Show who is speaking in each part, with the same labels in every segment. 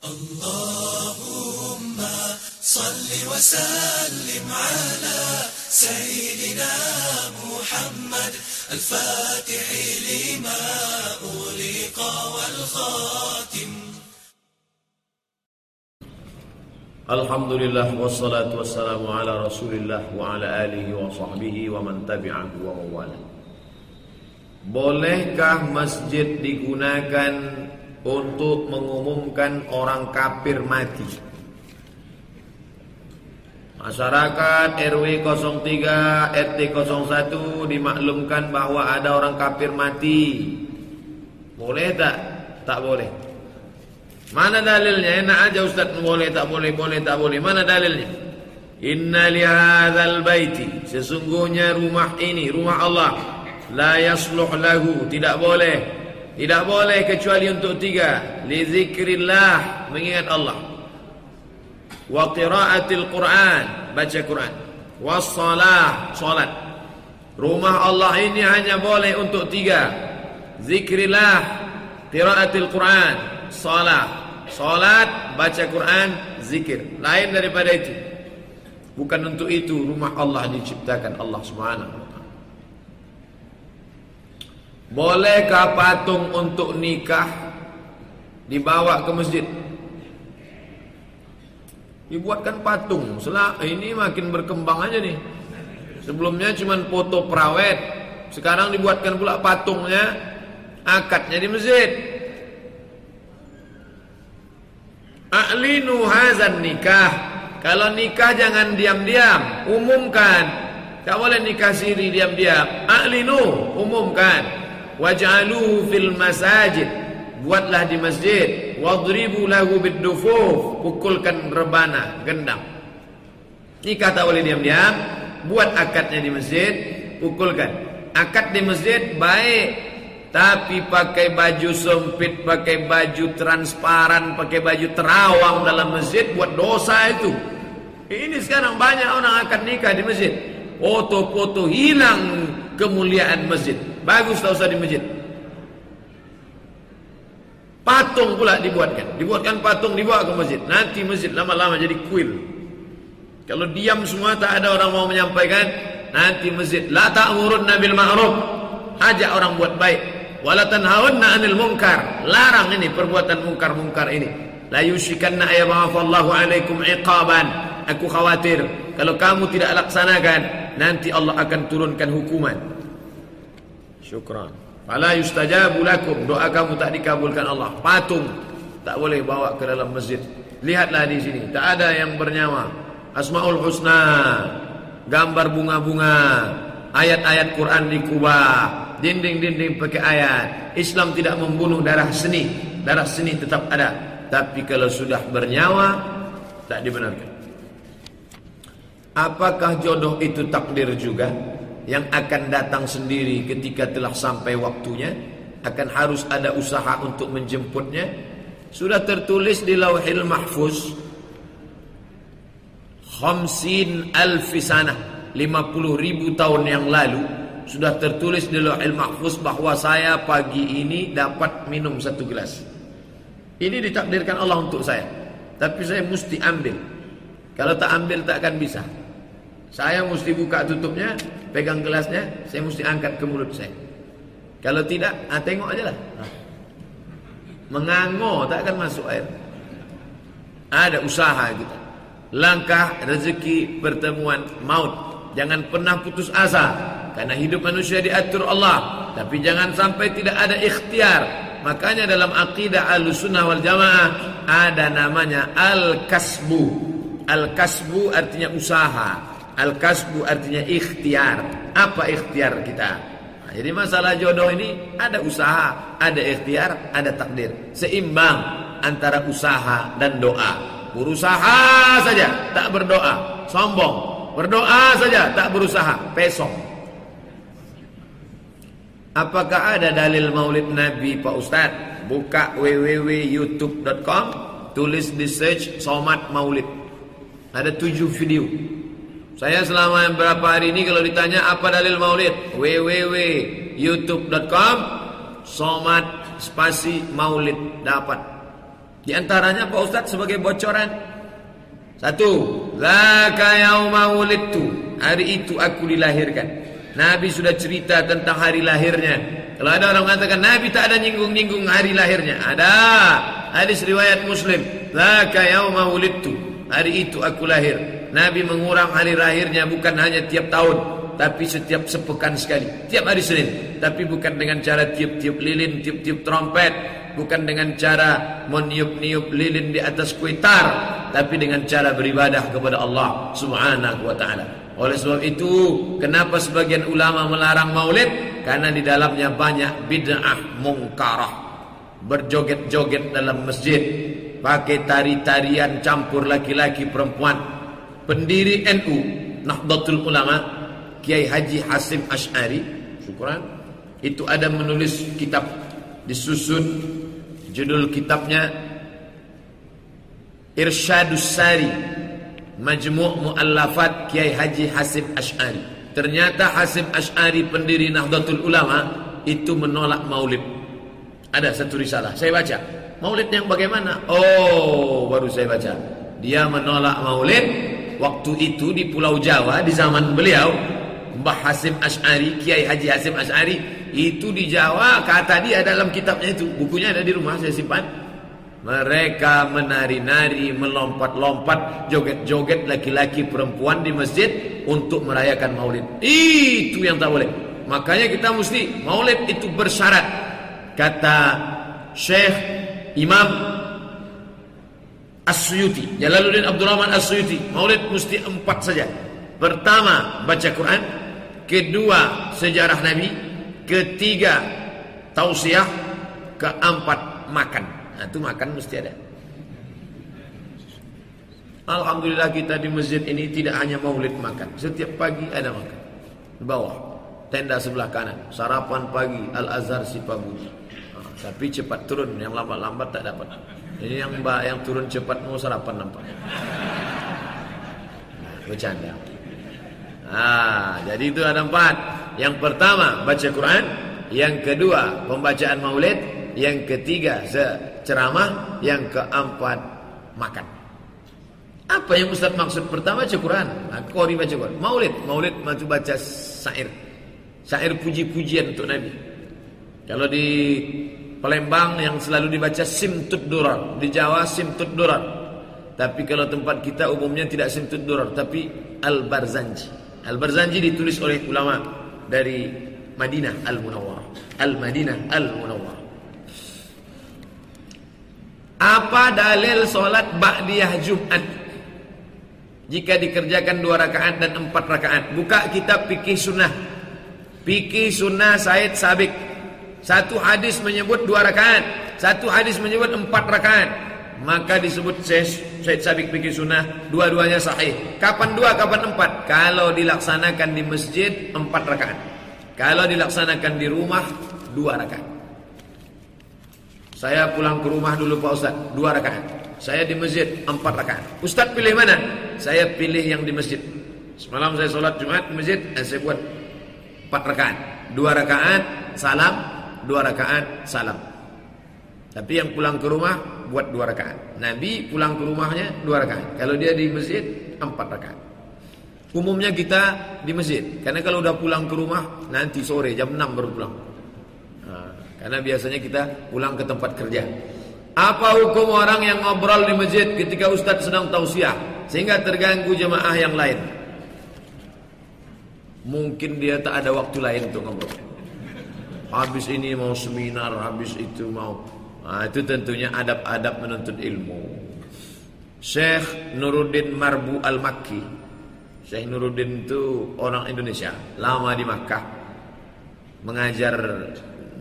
Speaker 1: اللهم صل وسلم على سيدنا محمد الفاتح لما أغلق والخاتم
Speaker 2: الحمد لله والصلاة والسلام على رسول الله وعلى آله وصحبه ومن تبعه ومن والاه. Bolehkah masjid digunakan untuk mengumumkan orang kafir mati? Masyarakat RW 03 RT 01 dimaklumkan bahwa ada orang kafir mati. Boleh tak? Tak boleh. Mana dalilnya? Enak aja Ustaz boleh tak boleh boleh tak boleh. Mana dalilnya? Inna li hadzal baiti sesungguhnya rumah ini rumah Allah la yasluh lahu tidak boleh tidak boleh kecuali untuk tiga li zikrillah mengingat Allah wa qiraatil Quran baca Quran was salah salat rumah Allah ini hanya boleh untuk tiga zikrillah qiraatil Quran salat Salat, baca Quran, zikir. Lain daripada itu. Bukan untuk itu rumah Allah diciptakan Allah Subhanahu. Bolehkah patung untuk nikah dibawa ke masjid? Dibuatkan patung. Setelah ini makin berkembang aja nih. Sebelumnya cuma foto perawet, sekarang dibuatkan pula patungnya, akadnya di masjid. A'linu hazan nikah. Kalau nikah jangan diam-diam, umumkan. Tak boleh nikah siri diam-diam. A'linu, umumkan. Waj'aluhu fil masajid. Buatlah di masjid. Wadribu lahu biddufuf. Pukulkan rebana, gendang. Nikah tak boleh diam-diam. Buat akadnya di masjid, pukulkan. Akad di masjid baik tapi pakai baju sempit, pakai baju transparan, pakai baju terawang dalam masjid buat dosa itu. Ini sekarang banyak orang akan nikah di masjid. Foto-foto hilang kemuliaan masjid. Bagus tak usah di masjid. Patung pula dibuatkan. Dibuatkan patung dibawa ke masjid. Nanti masjid lama-lama jadi kuil. Kalau diam semua tak ada orang mau menyampaikan. Nanti masjid. La ta'murun nabil ma'ruf. Ajak orang buat baik wala tanhawanna 'anil munkar. Larang ini perbuatan mungkar-mungkar ini. La yushikanna ayyabafallahu 'alaikum iqaban. Aku khawatir kalau kamu tidak laksanakan nanti Allah akan turunkan hukuman. Syukran. Fala yustajabu lakum. Doa kamu tak dikabulkan Allah. Patung tak boleh bawa ke dalam masjid. Lihatlah di sini, tak ada yang bernyawa. Asmaul Husna, gambar bunga-bunga, ayat-ayat Quran dikubah, dinding-dinding pakai ayat. Islam tidak membunuh darah seni. Darah seni tetap ada. Tapi kalau sudah bernyawa, tak dibenarkan. Apakah jodoh itu takdir juga? Yang akan datang sendiri ketika telah sampai waktunya? Akan harus ada usaha untuk menjemputnya? Sudah tertulis di lauhil mahfuz. Khamsin alfi sana. 50 ribu tahun yang lalu sudah tertulis di Lauhul Mahfuz bahwa saya pagi ini dapat minum satu gelas. Ini ditakdirkan Allah untuk saya. Tapi saya mesti ambil. Kalau tak ambil tak akan bisa. Saya mesti buka tutupnya, pegang gelasnya, saya mesti angkat ke mulut saya. Kalau tidak, ah, tengok aja lah. Mengango tak akan masuk air. Ada usaha kita. Langkah rezeki pertemuan maut. Jangan pernah putus asa. Karena hidup manusia diatur Allah Tapi jangan sampai tidak ada ikhtiar Makanya dalam akidah al-sunnah wal jamaah Ada namanya al-kasbu Al-kasbu artinya usaha Al-kasbu artinya ikhtiar. Apa ikhtiar kita? Nah, Jadi masalah jodoh ini Ada usaha, ada ikhtiar, ada takdir. Seimbang antara usaha dan doa. Berusaha saja, tak berdoa. Sombong. Berdoa saja, tak berusaha. Pesong Apakah ada dalil maulid Nabi Pak Ustaz? Buka www.youtube.com Tulis di search Somat Maulid. Ada tujuh video Saya selama beberapa hari ini Kalau ditanya apa dalil maulid www.youtube.com Somat spasi Maulid Dapat Di antaranya Pak Ustaz sebagai bocoran. Satu, zaka yauma wulidtu. Hari itu aku dilahirkan. Nabi sudah cerita tentang hari lahirnya. Kalau ada orang mengatakan Nabi tak ada nyinggung-nyinggung hari lahirnya. Ada. Hadis riwayat Muslim. Zaka yauma wulidtu. Hari itu aku lahir. Nabi mengurang hari lahirnya bukan hanya tiap tahun, tapi setiap sepekan sekali, tiap hari Senin. Tapi bukan dengan cara tiup-tiup lilin, tiup-tiup trompet, bukan dengan cara meniup-niup lilin di atas kuitar, tapi dengan cara beribadah kepada Allah Subhanahu wa taala. Oleh sebab itu, kenapa sebagian ulama melarang maulid? Karena di dalamnya banyak bid'ah mungkarah. Berjoget-joget dalam masjid, pakai tari-tarian campur laki-laki perempuan, pendiri NU Nahdlatul Ulama Kiai Haji Hasim Ash'ari syukuran itu ada menulis kitab disusun judul kitabnya Irsyadus Sari Majmu' Mu'allafat Kiai Haji Hasim Ash'ari. Ternyata Hasim Ash'ari pendiri Nahdlatul Ulama itu menolak maulid. Ada satu risalah saya baca. Maulid yang bagaimana? Oh baru saya baca. Dia menolak maulid waktu itu di Pulau Jawa di zaman beliau Mbah Hasim Ash'ari Kiai Haji Hasim Ash'ari itu di Jawa kata dia dalam kitabnya itu bukunya ada di rumah saya simpan. Mereka menari-nari melompat-lompat joget-joget laki-laki perempuan di masjid untuk merayakan maulid. Itu yang tak boleh. Makanya kita mesti maulid itu bersyarat. Kata Syekh Imam As-Suyuti Jalaluddin Abdurrahman As-Suyuti Maulid mesti empat saja. Pertama baca Quran. Kedua sejarah Nabi. Ketiga tausiah. Keempat makan. Nah, Itu makan mesti ada. Alhamdulillah kita di masjid ini Tidak hanya maulid makan. Setiap pagi ada makan. Di bawah Tenda sebelah kanan. Sarapan pagi Al-Azhar Sipabudi nah, Tapi cepat turun. Yang lambat-lambat tak dapat ini yang mbak yang turun cepat mau sarapan nampak. Bercanda. Ah, jadi itu ada empat. Yang pertama baca Quran, yang kedua pembacaan Maulid, yang ketiga ceramah, yang keempat makan. Apa yang Ustaz maksud pertama baca Quran? Nah, Qori baca Quran. Maulid, Maulid macam baca syair. Syair puji-pujian untuk Nabi. Kalau di Palembang yang selalu dibaca Simtud Durar. Di Jawa Simtud Durar. Tapi kalau tempat kita umumnya tidak Simtud Durar. Tapi Al-Barzanji. Al-Barzanji ditulis oleh ulama dari Madinah Al-Munawwar. Al-Madinah Al-Munawwar. Apa dalil solat Ba'diyah Jumat? Jika dikerjakan dua rakaat dan empat rakaat. Buka kitab fikih sunnah. Fikih sunnah Said Sabik. Satu hadis menyebut dua rakaat, satu hadis menyebut empat rakaat. Maka disebut Syed Sabik Fikir Sunnah Dua-duanya sahih. Kapan dua, kapan empat? Kalau dilaksanakan di masjid Empat rakaat. Kalau dilaksanakan di rumah Dua rakaat. Saya pulang ke rumah dulu Pak Ustaz Dua rakaat. Saya di masjid Empat rakaat. Ustaz pilih mana? Saya pilih yang di masjid. Semalam saya sholat Jumat di masjid Dan saya buat Empat rakaat. Dua rakaat Salam dua rakaat salam. Tapi yang pulang ke rumah buat dua rakaat. Nabi pulang ke rumahnya dua rakaat. Kalau dia di masjid empat rakaat. Umumnya kita di masjid. Karena kalau udah pulang ke rumah nanti sore jam 6 baru pulang. Karena biasanya kita pulang ke tempat kerja. Apa hukum orang yang ngobrol di masjid ketika ustadz sedang tausiah sehingga terganggu jemaah yang lain? Mungkin dia tak ada waktu lain untuk ngobrol. Habis ini mau seminar, habis itu mau nah, itu tentunya adab-adab menuntut ilmu. Syekh Nuruddin Marbu Al-Makki. Syekh Nuruddin itu orang Indonesia, lama di Makkah. Mengajar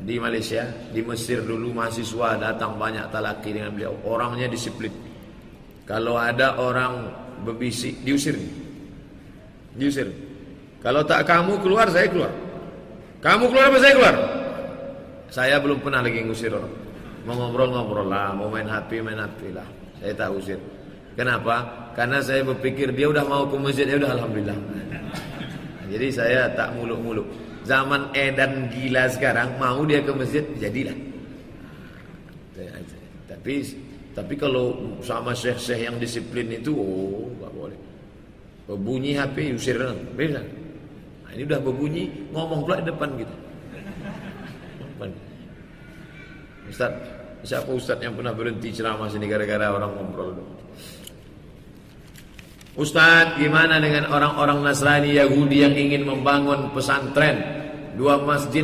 Speaker 2: di Malaysia, di Mesir dulu mahasiswa datang banyak talaki dengan beliau. Orangnya disiplin. Kalau ada orang berbisik diusir. Diusir. Kalau tak kamu keluar, saya keluar. Kamu keluar apa saya keluar? Saya belum pernah lagi ngusir orang. Mau ngobrol-ngobrol lah, mau main HP, main HP lah. Saya tak usir. Kenapa? Karena saya berpikir dia udah mau ke masjid, ya udah alhamdulillah. Jadi saya tak muluk-muluk. Zaman edan gila sekarang, mau dia ke masjid, jadilah. Tapi Tapi kalau sama syekh-syekh yang disiplin itu, oh, nggak boleh. Berbunyi HP, usir. Nah, ini udah berbunyi, ngomong pula di depan kita. Ustaz, siapa Ustaz yang pernah berhenti ceramah sini gara-gara orang ngobrol? Ustaz, gimana dengan orang-orang Nasrani Yahudi yang ingin membangun pesantren dua masjid?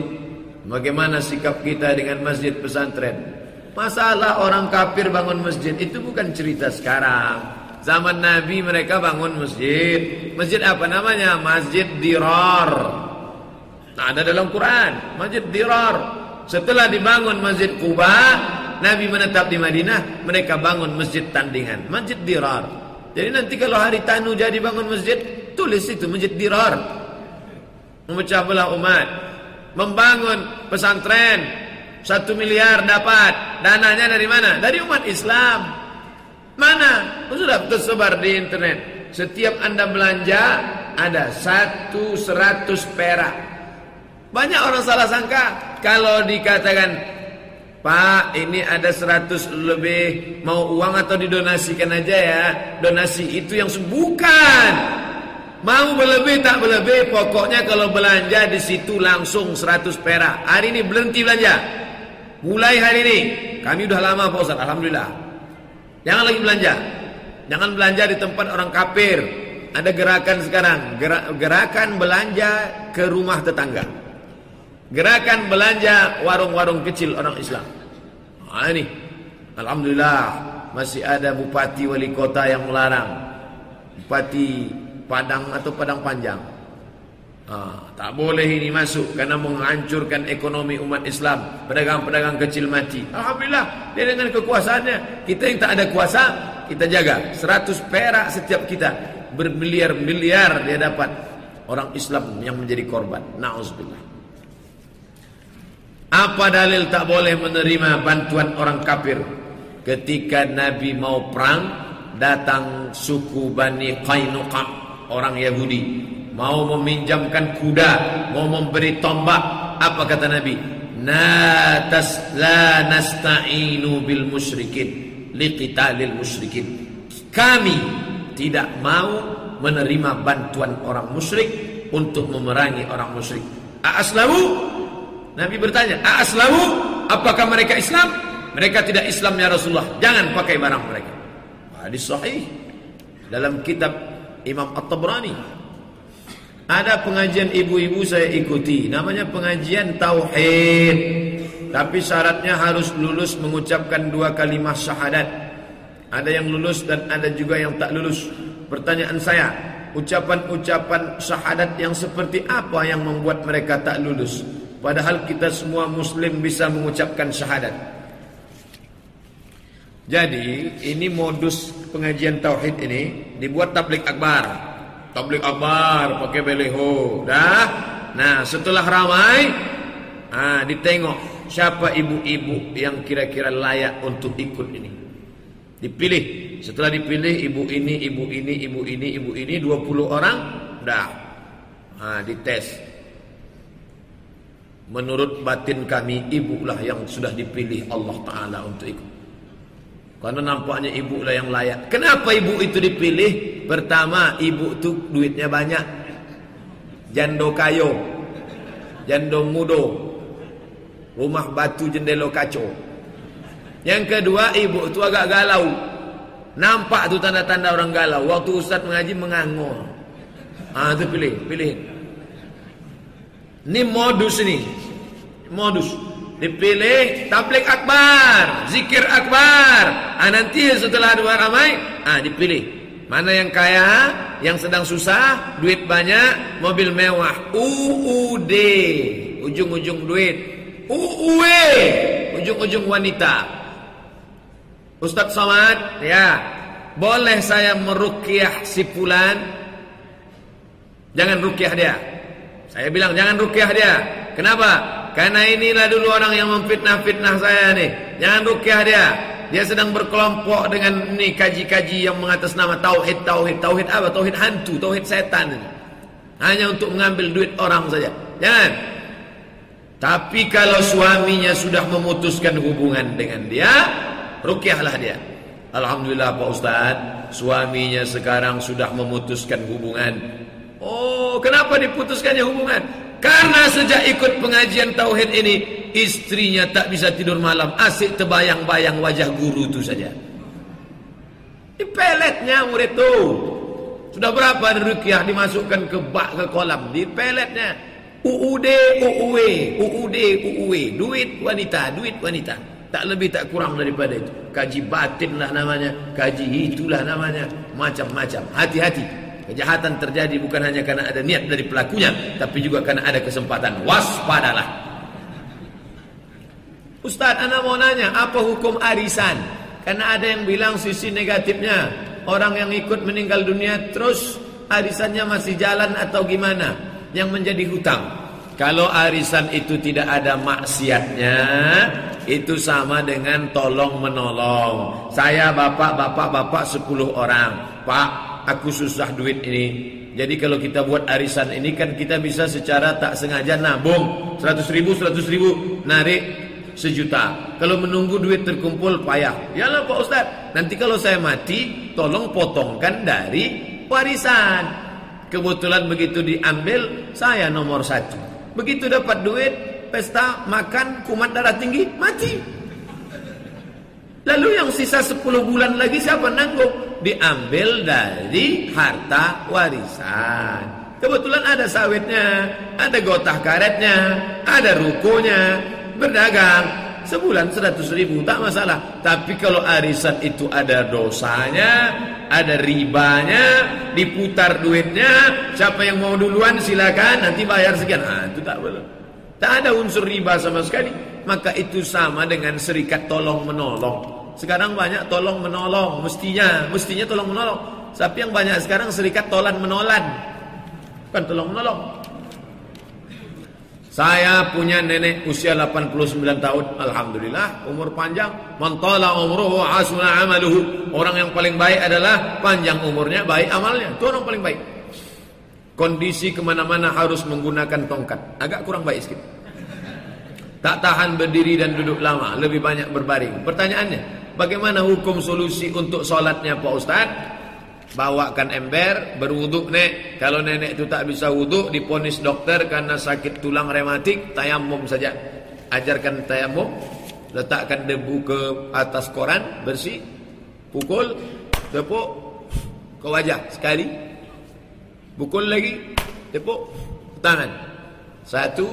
Speaker 2: Bagaimana sikap kita dengan masjid pesantren? Masalah orang kafir bangun masjid itu bukan cerita sekarang. Zaman Nabi mereka bangun masjid. Masjid apa namanya? Masjid Dirar. Nah, ada dalam Quran, Masjid Dirar. Setelah dibangun Masjid Kuba, Nabi menetap di Madinah, mereka bangun masjid tandingan, Masjid Dirar. Jadi nanti kalau hari Tanu jadi bangun masjid, tulis itu Masjid Dirar. Memecah belah umat, membangun pesantren, satu miliar dapat, dananya dari mana? Dari umat Islam. Mana? Sudah tersebar di internet. Setiap anda belanja ada satu seratus perak banyak orang salah sangka kalau dikatakan Pak ini ada 100 lebih mau uang atau didonasikan aja ya? Donasi itu yang bukan. Mau berlebih tak berlebih pokoknya kalau belanja di situ langsung 100 perak. Hari ini berhenti belanja. Mulai hari ini. Kami udah lama Pak Ustaz Alhamdulillah. Jangan lagi belanja. Jangan belanja di tempat orang kafir. Ada gerakan sekarang. Gerakan belanja ke rumah tetangga Gerakan belanja warung-warung kecil orang Islam. Nah, ini. Alhamdulillah masih ada bupati wali kota yang melarang. Bupati Padang atau Padang Panjang. Ah, tak boleh ini masuk karena menghancurkan ekonomi umat Islam. Pedagang-pedagang kecil mati. Alhamdulillah dia dengan kekuasaannya. Kita yang tak ada kuasa, kita jaga. 100 perak setiap kita. Bermiliar-miliar dia dapat. Orang Islam yang menjadi korban. Nauzubillah. Apa dalil tak boleh menerima bantuan orang kafir? Ketika Nabi mau perang, datang suku Bani Qainuqa, orang Yahudi, mau meminjamkan kuda, mau memberi tombak. Apa kata Nabi? Na tas la nasta'inu bil musyrikin liqitalil musyrikin. Kami tidak mau menerima bantuan orang musyrik untuk memerangi orang musyrik. Aaslamu Nabi bertanya, "Aslamu? Apakah mereka Islam?" Mereka tidak Islam ya Rasulullah. Jangan pakai barang mereka. Hadis sahih dalam kitab Imam At-Tabrani. Ada pengajian ibu-ibu saya ikuti, namanya pengajian tauhid. Tapi syaratnya harus lulus mengucapkan dua kalimat syahadat. Ada yang lulus dan ada juga yang tak lulus. Pertanyaan saya, ucapan-ucapan syahadat yang seperti apa yang membuat mereka tak lulus? Padahal kita semua muslim bisa mengucapkan syahadat. Jadi ini modus pengajian tauhid ini dibuat tablik akbar. Tablik akbar pakai beleho. Dah. Nah, setelah ramai ah ditengok siapa ibu-ibu yang kira-kira layak untuk ikut ini. Dipilih. Setelah dipilih ibu ini, ibu ini, ibu ini, ibu ini 20 orang dah. Ah dites. Menurut batin kami ibulah yang sudah dipilih Allah Ta'ala untuk ikut. Karena nampaknya ibulah yang layak. Kenapa ibu itu dipilih? Pertama ibu itu duitnya banyak. Jando kayo. Jando mudo. Rumah batu jendela kaco. Yang kedua ibu itu agak galau. Nampak tu tanda-tanda orang galau. Waktu Ustaz mengaji mengangur Ah tu pilih, pilih ini modus ini. Modus. Dipilih tablik akbar, zikir akbar. Ah nanti setelah dua ramai, ah dipilih. Mana yang kaya, yang sedang susah, duit banyak, mobil mewah. UUD, ujung-ujung duit. UUE, ujung-ujung wanita. Ustadz Somad, ya, boleh saya merukyah si Fulan? Jangan rukyah dia. Saya bilang jangan rukyah dia. Kenapa? Karena inilah dulu orang yang memfitnah-fitnah saya nih. Jangan rukyah dia. Dia sedang berkelompok dengan nih kaji-kaji yang mengatas nama tauhid, tauhid, tauhid apa? Tauhid hantu, tauhid setan. Hanya untuk mengambil duit orang saja. Jangan. Tapi kalau suaminya sudah memutuskan hubungan dengan dia, rukyahlah dia. Alhamdulillah Pak Ustaz, suaminya sekarang sudah memutuskan hubungan. Oh, kenapa diputuskannya hubungan? Karena sejak ikut pengajian tauhid ini, istrinya tak bisa tidur malam, asik terbayang-bayang wajah guru itu saja. Di peletnya murid tu. Sudah berapa rukyah dimasukkan ke bak ke kolam di peletnya. UUD, UUW, UUD, UUW, duit wanita, duit wanita. Tak lebih tak kurang daripada itu. Kaji batin lah namanya, kaji itulah namanya, macam-macam. Hati-hati. Kejahatan terjadi bukan hanya karena ada niat dari pelakunya, tapi juga karena ada kesempatan. Waspadalah. Ustaz, anda mau nanya, apa hukum arisan? Karena ada yang bilang sisi negatifnya Orang yang ikut meninggal dunia Terus arisannya masih jalan atau gimana Yang menjadi hutang Kalau arisan itu tidak ada maksiatnya Itu sama dengan tolong menolong Saya bapak, bapak, bapak sepuluh orang Pak, aku susah duit ini jadi kalau kita buat arisan ini kan kita bisa secara tak sengaja nabung 100 ribu, 100 ribu Narik sejuta. Kalau menunggu duit terkumpul payah. Yalah Pak Ustaz, nanti kalau saya mati tolong potongkan dari warisan. Kebetulan begitu diambil saya nomor satu. Begitu dapat duit pesta makan kumat darah tinggi mati. Lalu yang sisa 10 bulan lagi siapa nanggung? Diambil dari harta warisan. Kebetulan ada sawitnya, ada gotah karetnya, ada rukonya, berdagang. Sebulan seratus ribu tak masalah. Tapi kalau arisan itu ada dosanya ada ribanya diputar duitnya siapa yang mau duluan silakan nanti bayar sekian. Ah itu tak boleh. Tak ada unsur riba sama sekali. Maka itu sama dengan serikat tolong menolong sekarang banyak tolong menolong mestinya mestinya tolong menolong tapi yang banyak sekarang serikat tolan menolan kan tolong menolong saya punya nenek usia 89 tahun. Alhamdulillah, umur panjang. Mantala umruhu asuna amaluhu. Orang yang paling baik adalah panjang umurnya, baik amalnya. Itu orang paling baik. Kondisi ke mana-mana harus menggunakan tongkat. Agak kurang baik sedikit. Tak tahan berdiri dan duduk lama. Lebih banyak berbaring. Pertanyaannya, bagaimana hukum solusi untuk solatnya Pak Ustadz? bawakan ember berwuduk nek. Kalau nenek itu tak bisa wuduk diponis dokter karena sakit tulang rematik tayamum saja. Ajarkan tayamum letakkan debu ke atas koran bersih pukul tepuk ke wajah sekali. Pukul lagi tepuk tangan. Satu.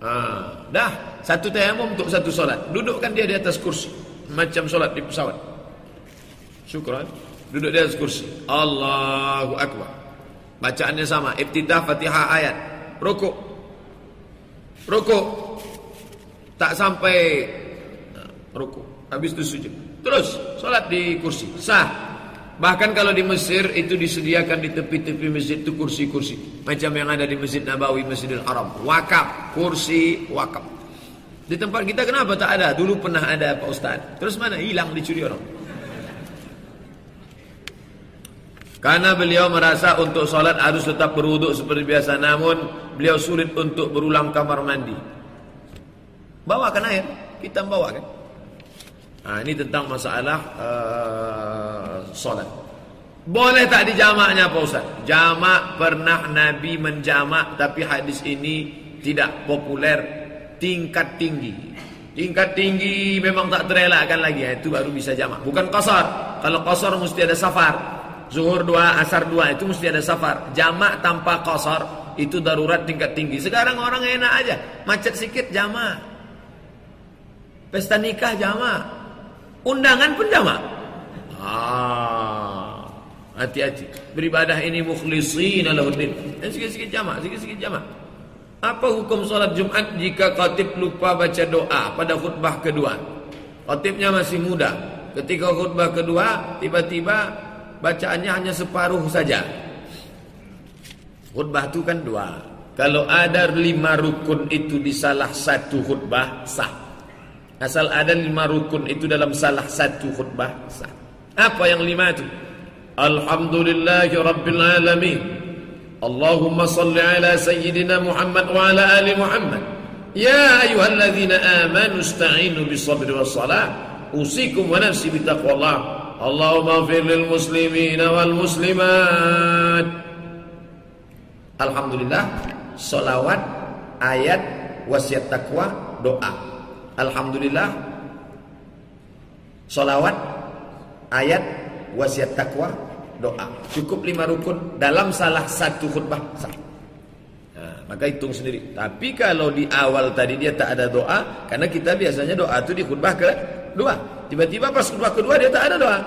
Speaker 2: Ah, dah. Satu tayamum untuk satu solat. Dudukkan dia di atas kursi macam solat di pesawat syukran duduk di atas kursi. Allahu Akbar. Bacaannya sama. Ibtidah Fatihah ayat. Rukuk. Rukuk. Tak sampai rukuk. Habis itu sujud. Terus solat di kursi. Sah. Bahkan kalau di Mesir itu disediakan di tepi-tepi masjid itu kursi-kursi. Macam yang ada di Masjid Nabawi, Masjidil Haram. Wakaf. Kursi wakaf. Di tempat kita kenapa tak ada? Dulu pernah ada Pak Ustaz. Terus mana? Hilang dicuri orang. Karena beliau merasa untuk solat harus tetap berwuduk seperti biasa Namun beliau sulit untuk berulang kamar mandi Bawakan air Kita bawakan nah, Ini tentang masalah uh, solat Boleh tak dijamaknya Pak Ustaz? Jamak pernah Nabi menjamak Tapi hadis ini tidak populer Tingkat tinggi Tingkat tinggi memang tak terelakkan lagi Itu baru bisa jamak Bukan kosor Kalau kosor mesti ada safar Zuhur dua, asar dua itu mesti ada safar. Jamak tanpa kosor itu darurat tingkat tinggi. Sekarang orang enak aja, macet sikit jamak. Pesta nikah jamak. Undangan pun jamak. Ah, hati-hati. Beribadah ini mukhlisin alahuddin. Dan sikit-sikit jamak, sikit-sikit jamak. Apa hukum solat Jumat jika khatib lupa baca doa pada khutbah kedua? Khatibnya masih muda. Ketika khutbah kedua, tiba-tiba bacaannya hanya separuh saja. Khutbah itu kan dua. Kalau ada lima rukun itu di salah satu khutbah sah. Asal ada lima rukun itu dalam salah satu khutbah sah. Apa yang lima itu? Alhamdulillahi Rabbil Alamin. Allahumma salli ala Sayyidina Muhammad wa ala ali Muhammad. Ya ayuhalladzina amanu ista'inu bis sabri was salah usikum wa nafsi bitaqwallah Allahumma fir lil muslimin wal muslimat Alhamdulillah Salawat Ayat Wasiat takwa Doa. Alhamdulillah Salawat Ayat Wasiat takwa Doa Cukup lima rukun Dalam salah satu khutbah sah. Nah, maka hitung sendiri Tapi kalau di awal tadi dia tak ada doa Karena kita biasanya doa itu di khutbah kedua Tiba-tiba pas khutbah kedua dia tak ada doa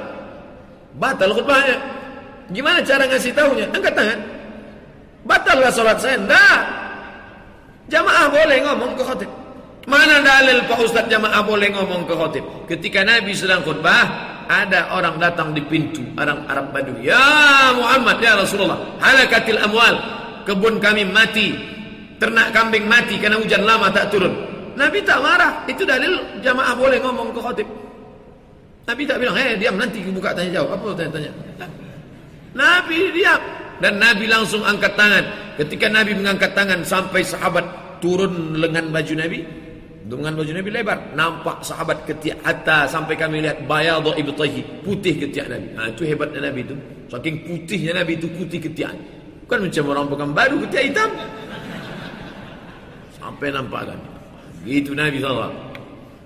Speaker 2: Batal khutbahnya Gimana cara ngasih tahunya? Angkat tangan Batallah sholat saya? Enggak. Jamaah boleh ngomong ke khotib. Mana dalil Pak Ustaz jamaah boleh ngomong ke khotib? Ketika Nabi sedang khutbah, ada orang datang di pintu, orang Arab Badui. Ya Muhammad, ya Rasulullah, halakatil amwal. Kebun kami mati, ternak kambing mati karena hujan lama tak turun. Nabi tak marah. Itu dalil jamaah boleh ngomong ke khotib. Nabi tak bilang, "Eh, diam nanti buka tanya jawab." Apa tanya-tanya? Nabi diam. Dan Nabi langsung angkat tangan. Ketika Nabi mengangkat tangan sampai sahabat turun lengan baju Nabi. Lengan baju Nabi lebar. Nampak sahabat ketiak hatta sampai kami lihat bayadhu ibtahi. Putih ketiak Nabi. Nah, itu hebatnya Nabi itu. Saking putihnya Nabi itu putih ketiak. Bukan macam orang pekan baru ketiak hitam. Sampai nampak kan. Itu Nabi SAW.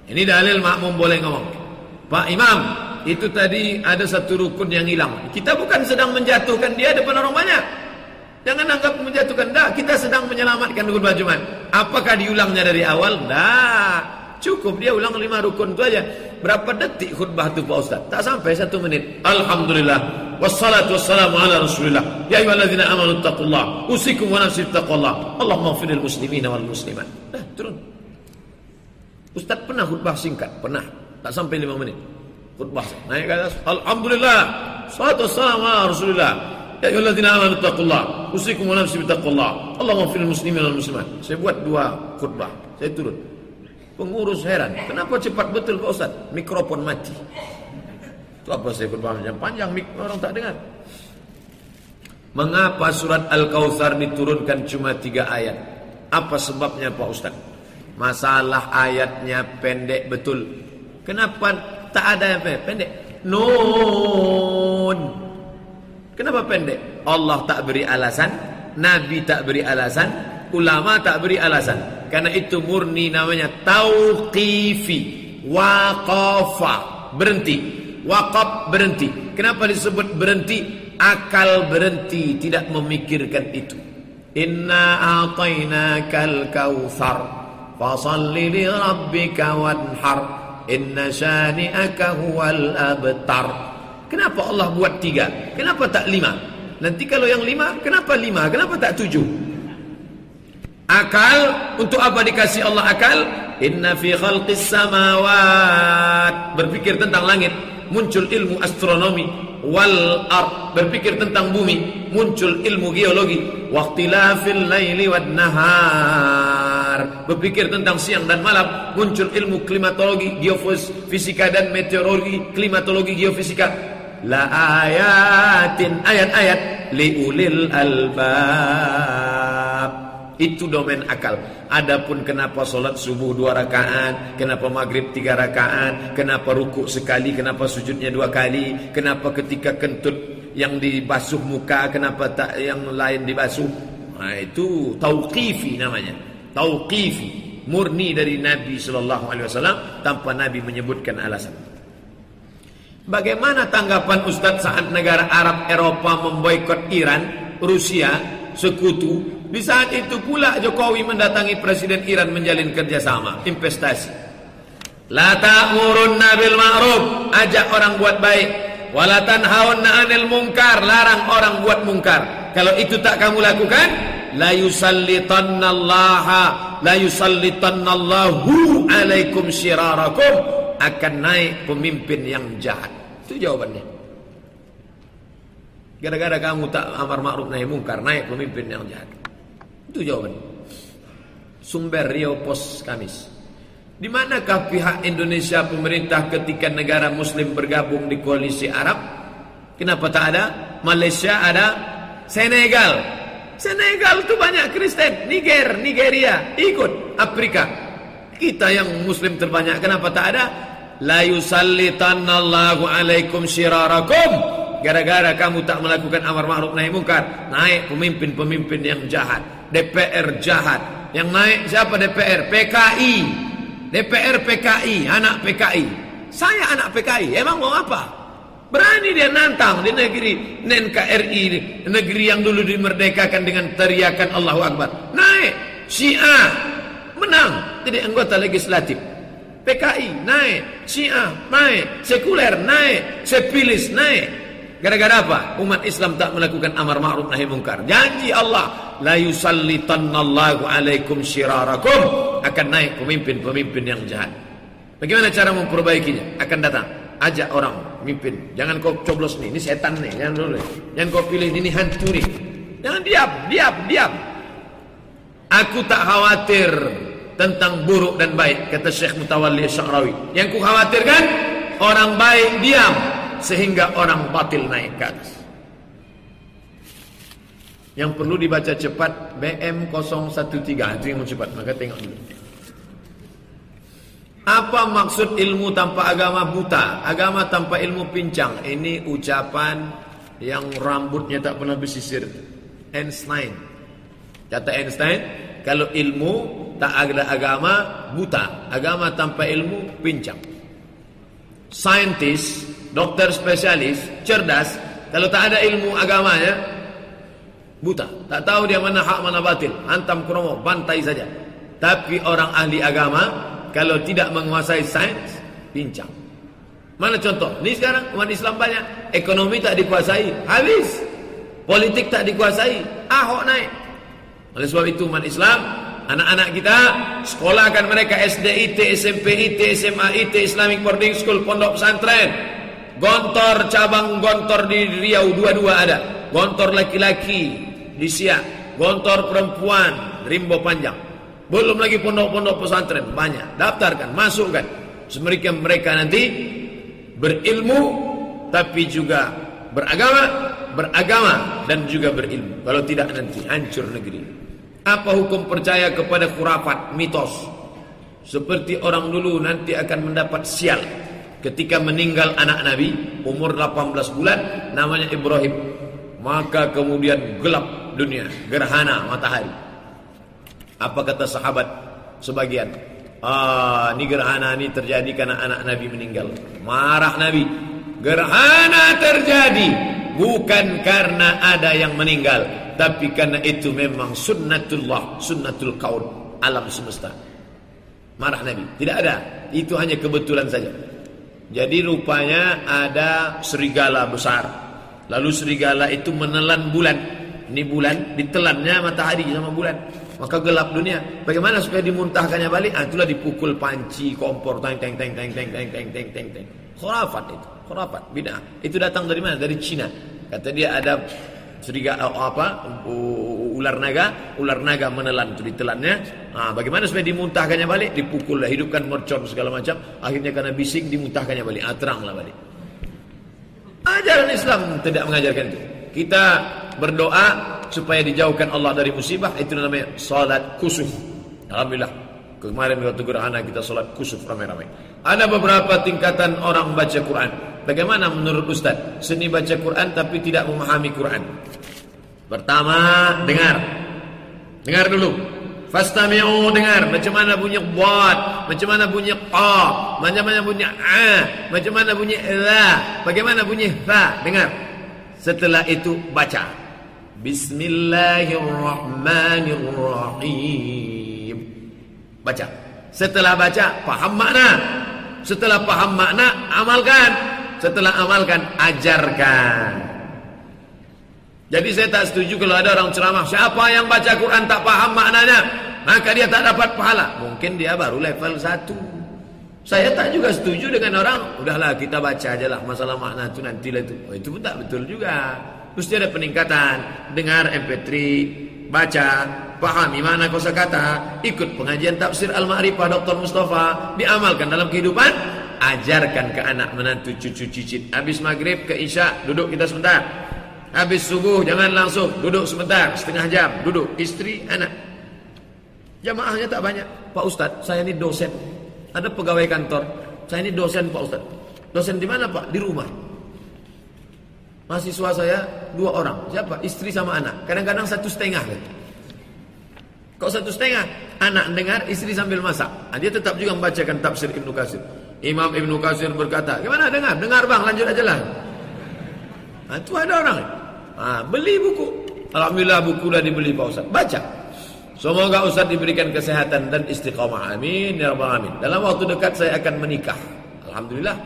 Speaker 2: Ini dalil makmum boleh ngomong. Pak Imam, itu tadi ada satu rukun yang hilang. Kita bukan sedang menjatuhkan dia depan orang banyak. Jangan anggap menjatuhkan. Dah, kita sedang menyelamatkan rukun Jumat. Apakah diulangnya dari awal? Dah. Cukup dia ulang lima rukun itu aja. Berapa detik khutbah itu Pak Ustaz? Tak sampai satu menit. Alhamdulillah. Wassalatu wassalamu ala rasulillah. Ya ayuhalladzina amanu taqullah. Usikum wa nafsi taqullah. Allahumma firil muslimina wal muslimat. Dah, turun. Ustaz pernah khutbah singkat? Pernah. Tak sampai lima menit khutbah naik ke atas alhamdulillah salatu wassalamu ala rasulillah ya ayyuhalladzina amanu taqullaha usikum wa nafsi bittaqullah. Allahumma fil muslimin wal muslimat. Saya buat dua khutbah. Saya turun. Pengurus heran. Kenapa cepat betul Pak Ustaz? Mikrofon mati. Itu apa saya khutbah? Panjang mik orang tak dengar. Mengapa surat Al-Kautsar diturunkan cuma tiga ayat? Apa sebabnya Pak Ustaz? Masalah ayatnya pendek betul. Kenapa tak ada yang pendek. Nun. Kenapa pendek? Allah tak beri alasan, Nabi tak beri alasan, ulama tak beri alasan. Karena itu murni namanya tauqifi. Waqafa, berhenti. Waqaf berhenti. Kenapa disebut berhenti? Akal berhenti, tidak memikirkan itu. Inna a'tainakal kautsar. Fasalli li rabbika wanhar. Inna syani'aka huwal abtar. Kenapa Allah buat tiga? Kenapa tak lima? Nanti kalau yang lima, kenapa lima? Kenapa tak tujuh? Akal, untuk apa dikasih Allah akal? Inna fi khalqis samawat. Berpikir tentang langit, muncul ilmu astronomi. Wal ard, berpikir tentang bumi, muncul ilmu geologi. Waqtilafil laili wad nahar. Berpikir tentang siang dan malam, muncul ilmu klimatologi, geofisika dan meteorologi, klimatologi, geofisika. La ayatin ayat-ayat liulil albab. Itu domain akal. Adapun kenapa solat subuh dua rakaat, kenapa maghrib tiga rakaat, kenapa rukuk sekali, kenapa sujudnya dua kali, kenapa ketika kentut yang dibasuh muka, kenapa tak yang lain dibasuh. Nah, itu tauqifi namanya. Tauqifi. Murni dari Nabi sallallahu alaihi wasallam tanpa Nabi menyebutkan alasan. Bagaimana tanggapan Ustadz saat negara Arab Eropa memboikot Iran, Rusia, sekutu? Di saat itu pula Jokowi mendatangi Presiden Iran menjalin kerjasama, investasi. La ta'murunna bil ma'ruf, ajak orang buat baik. Wala tanhaunna 'anil munkar, larang orang buat mungkar. Kalau itu tak kamu lakukan, la yusallitannallaha la yusallitannallahu alaikum syirarakum akan naik pemimpin yang jahat. Itu jawabannya. Gara-gara kamu tak amar ma'ruf nahi mungkar, naik pemimpin yang jahat. Itu jawabannya. Sumber Rio Pos Kamis. Di manakah pihak Indonesia pemerintah ketika negara muslim bergabung di koalisi Arab? Kenapa tak ada? Malaysia ada, Senegal. Senegal itu banyak Kristen, Niger, Nigeria, ikut Afrika. Kita yang muslim terbanyak kenapa tak ada? La yusallitanallahu alaikum syirarakum gara-gara kamu tak melakukan amar ma'ruf nahi mungkar naik pemimpin-pemimpin yang jahat DPR jahat. Yang naik siapa DPR PKI DPR PKI anak PKI saya anak PKI emang mau apa? Berani dia nantang di negeri NKRI negeri yang dulu dimerdekakan dengan teriakan Allahu Akbar. Naik Syiah menang jadi anggota legislatif. PKI naik, Syiah naik, sekuler naik, sepilis naik. Gara-gara apa? Umat Islam tak melakukan amar ma'ruf nahi mungkar. Janji Allah, la yusallitannallahu alaikum syirarakum. Akan naik pemimpin-pemimpin yang jahat. Bagaimana cara memperbaikinya? Akan datang. Ajak orang mimpin jangan kau coblos nih. Ini setan nih. Jangan dulu jangan kau pilih ini hantu nih. Jangan diam diam diam. Aku tak khawatir tentang buruk dan baik kata Syekh Mutawalli Sya'rawi yang ku khawatirkan orang baik diam sehingga orang batil naik ke atas yang perlu dibaca cepat BM 013 itu yang cepat maka tengok dulu apa maksud ilmu tanpa agama buta? Agama tanpa ilmu pincang. Ini ucapan yang rambutnya tak pernah bersisir. Einstein. Kata Einstein, kalau ilmu tak ada agama buta. Agama tanpa ilmu pincang. Saintis, dokter spesialis, cerdas. Kalau tak ada ilmu agamanya, buta. Tak tahu dia mana hak mana batil. Antam kromo, bantai saja. Tapi orang ahli agama kalau tidak menguasai sains, pincang. Mana contoh? Ini sekarang umat Islam banyak. Ekonomi tak dikuasai, habis. Politik tak dikuasai, ahok naik. Oleh sebab itu umat Islam, anak-anak kita sekolahkan mereka SD, IT, SMP, IT, SMA, IT, Islamic Boarding School, pondok pesantren. Gontor cabang gontor di Riau dua-dua ada. Gontor laki-laki di Siak, gontor perempuan Rimbo Panjang. Belum lagi pondok-pondok pesantren banyak. Daftarkan, masukkan. Semerikan mereka nanti berilmu tapi juga beragama, beragama dan juga berilmu. Kalau tidak nanti hancur negeri. Apa hukum percaya kepada khurafat, mitos? Seperti orang dulu nanti akan mendapat sial ketika meninggal anak Nabi umur 18 bulan namanya Ibrahim. Maka kemudian gelap dunia, gerhana matahari. Apa kata sahabat sebagian? Ah, ini gerhana ini terjadi karena anak Nabi meninggal. Marah Nabi. Gerhana terjadi bukan karena ada yang meninggal, tapi karena itu memang sunnatullah, sunnatul kaun, alam semesta. Marah Nabi. Tidak ada. Itu hanya kebetulan saja. Jadi rupanya ada serigala besar. Lalu serigala itu menelan bulan. Ini bulan ditelannya matahari sama bulan maka gelap dunia. Bagaimana supaya dimuntahkannya balik? Ah, itulah dipukul panci, kompor, teng teng teng teng teng teng teng teng teng teng. Khurafat itu, khurafat, bid'ah. Itu datang dari mana? Dari Cina. Kata dia ada serigala oh, apa? ular naga, ular naga menelan itu ditelannya. Ah, bagaimana supaya dimuntahkannya balik? Dipukul lah, hidupkan mercon segala macam. Akhirnya karena bising dimuntahkannya balik. Ah, teranglah balik. Ajaran Islam tidak mengajarkan itu. Kita berdoa supaya dijauhkan Allah dari musibah itu namanya salat kusuf. Alhamdulillah. Kemarin waktu gerhana kita salat kusuf ramai-ramai. Ada beberapa tingkatan orang baca Quran. Bagaimana menurut Ustaz? Seni baca Quran tapi tidak memahami Quran. Pertama, dengar. Dengar dulu. Fastami'u dengar macam mana bunyi buat, macam mana bunyi qa, macam mana bunyi a, macam mana bunyi la, bagaimana bunyi fa, dengar. Setelah itu baca. Bismillahirrahmanirrahim. Baca. Setelah baca, paham makna. Setelah paham makna, amalkan. Setelah amalkan, ajarkan. Jadi saya tak setuju kalau ada orang ceramah. Siapa yang baca Quran tak paham maknanya, maka dia tak dapat pahala. Mungkin dia baru level 1. Saya tak juga setuju dengan orang, udahlah kita baca aja lah masalah makna itu nanti lah itu. Oh, itu pun tak betul juga. Mesti ada peningkatan. Dengar MP3, baca, pahami mana kata, ikut pengajian tafsir Al-Ma'rifah Dr. Mustafa, diamalkan dalam kehidupan, ajarkan ke anak menantu cucu cicit. Habis maghrib ke isya, duduk kita sebentar. Habis subuh jangan langsung, duduk sebentar, setengah jam, duduk istri, anak. Jamaahnya tak banyak. Pak Ustadz, saya ini dosen. Ada pegawai kantor. Saya ini dosen Pak Ustaz. Dosen di mana Pak? Di rumah. Mahasiswa saya dua orang. Siapa? Istri sama anak. Kadang-kadang satu setengah. Kok satu setengah? Anak dengar, istri sambil masak. Nah, dia tetap juga membacakan tafsir Ibnu Katsir. Imam Ibnu Katsir berkata, gimana dengar? Dengar bang, lanjut aja lah. Nah, itu ada orang. Nah, beli buku. Alhamdulillah buku dah dibeli Pak Ustaz. Baca. Semoga Ustaz diberikan kesehatan dan istiqamah. Amin. Ya Alamin. Dalam waktu dekat saya akan menikah. Alhamdulillah.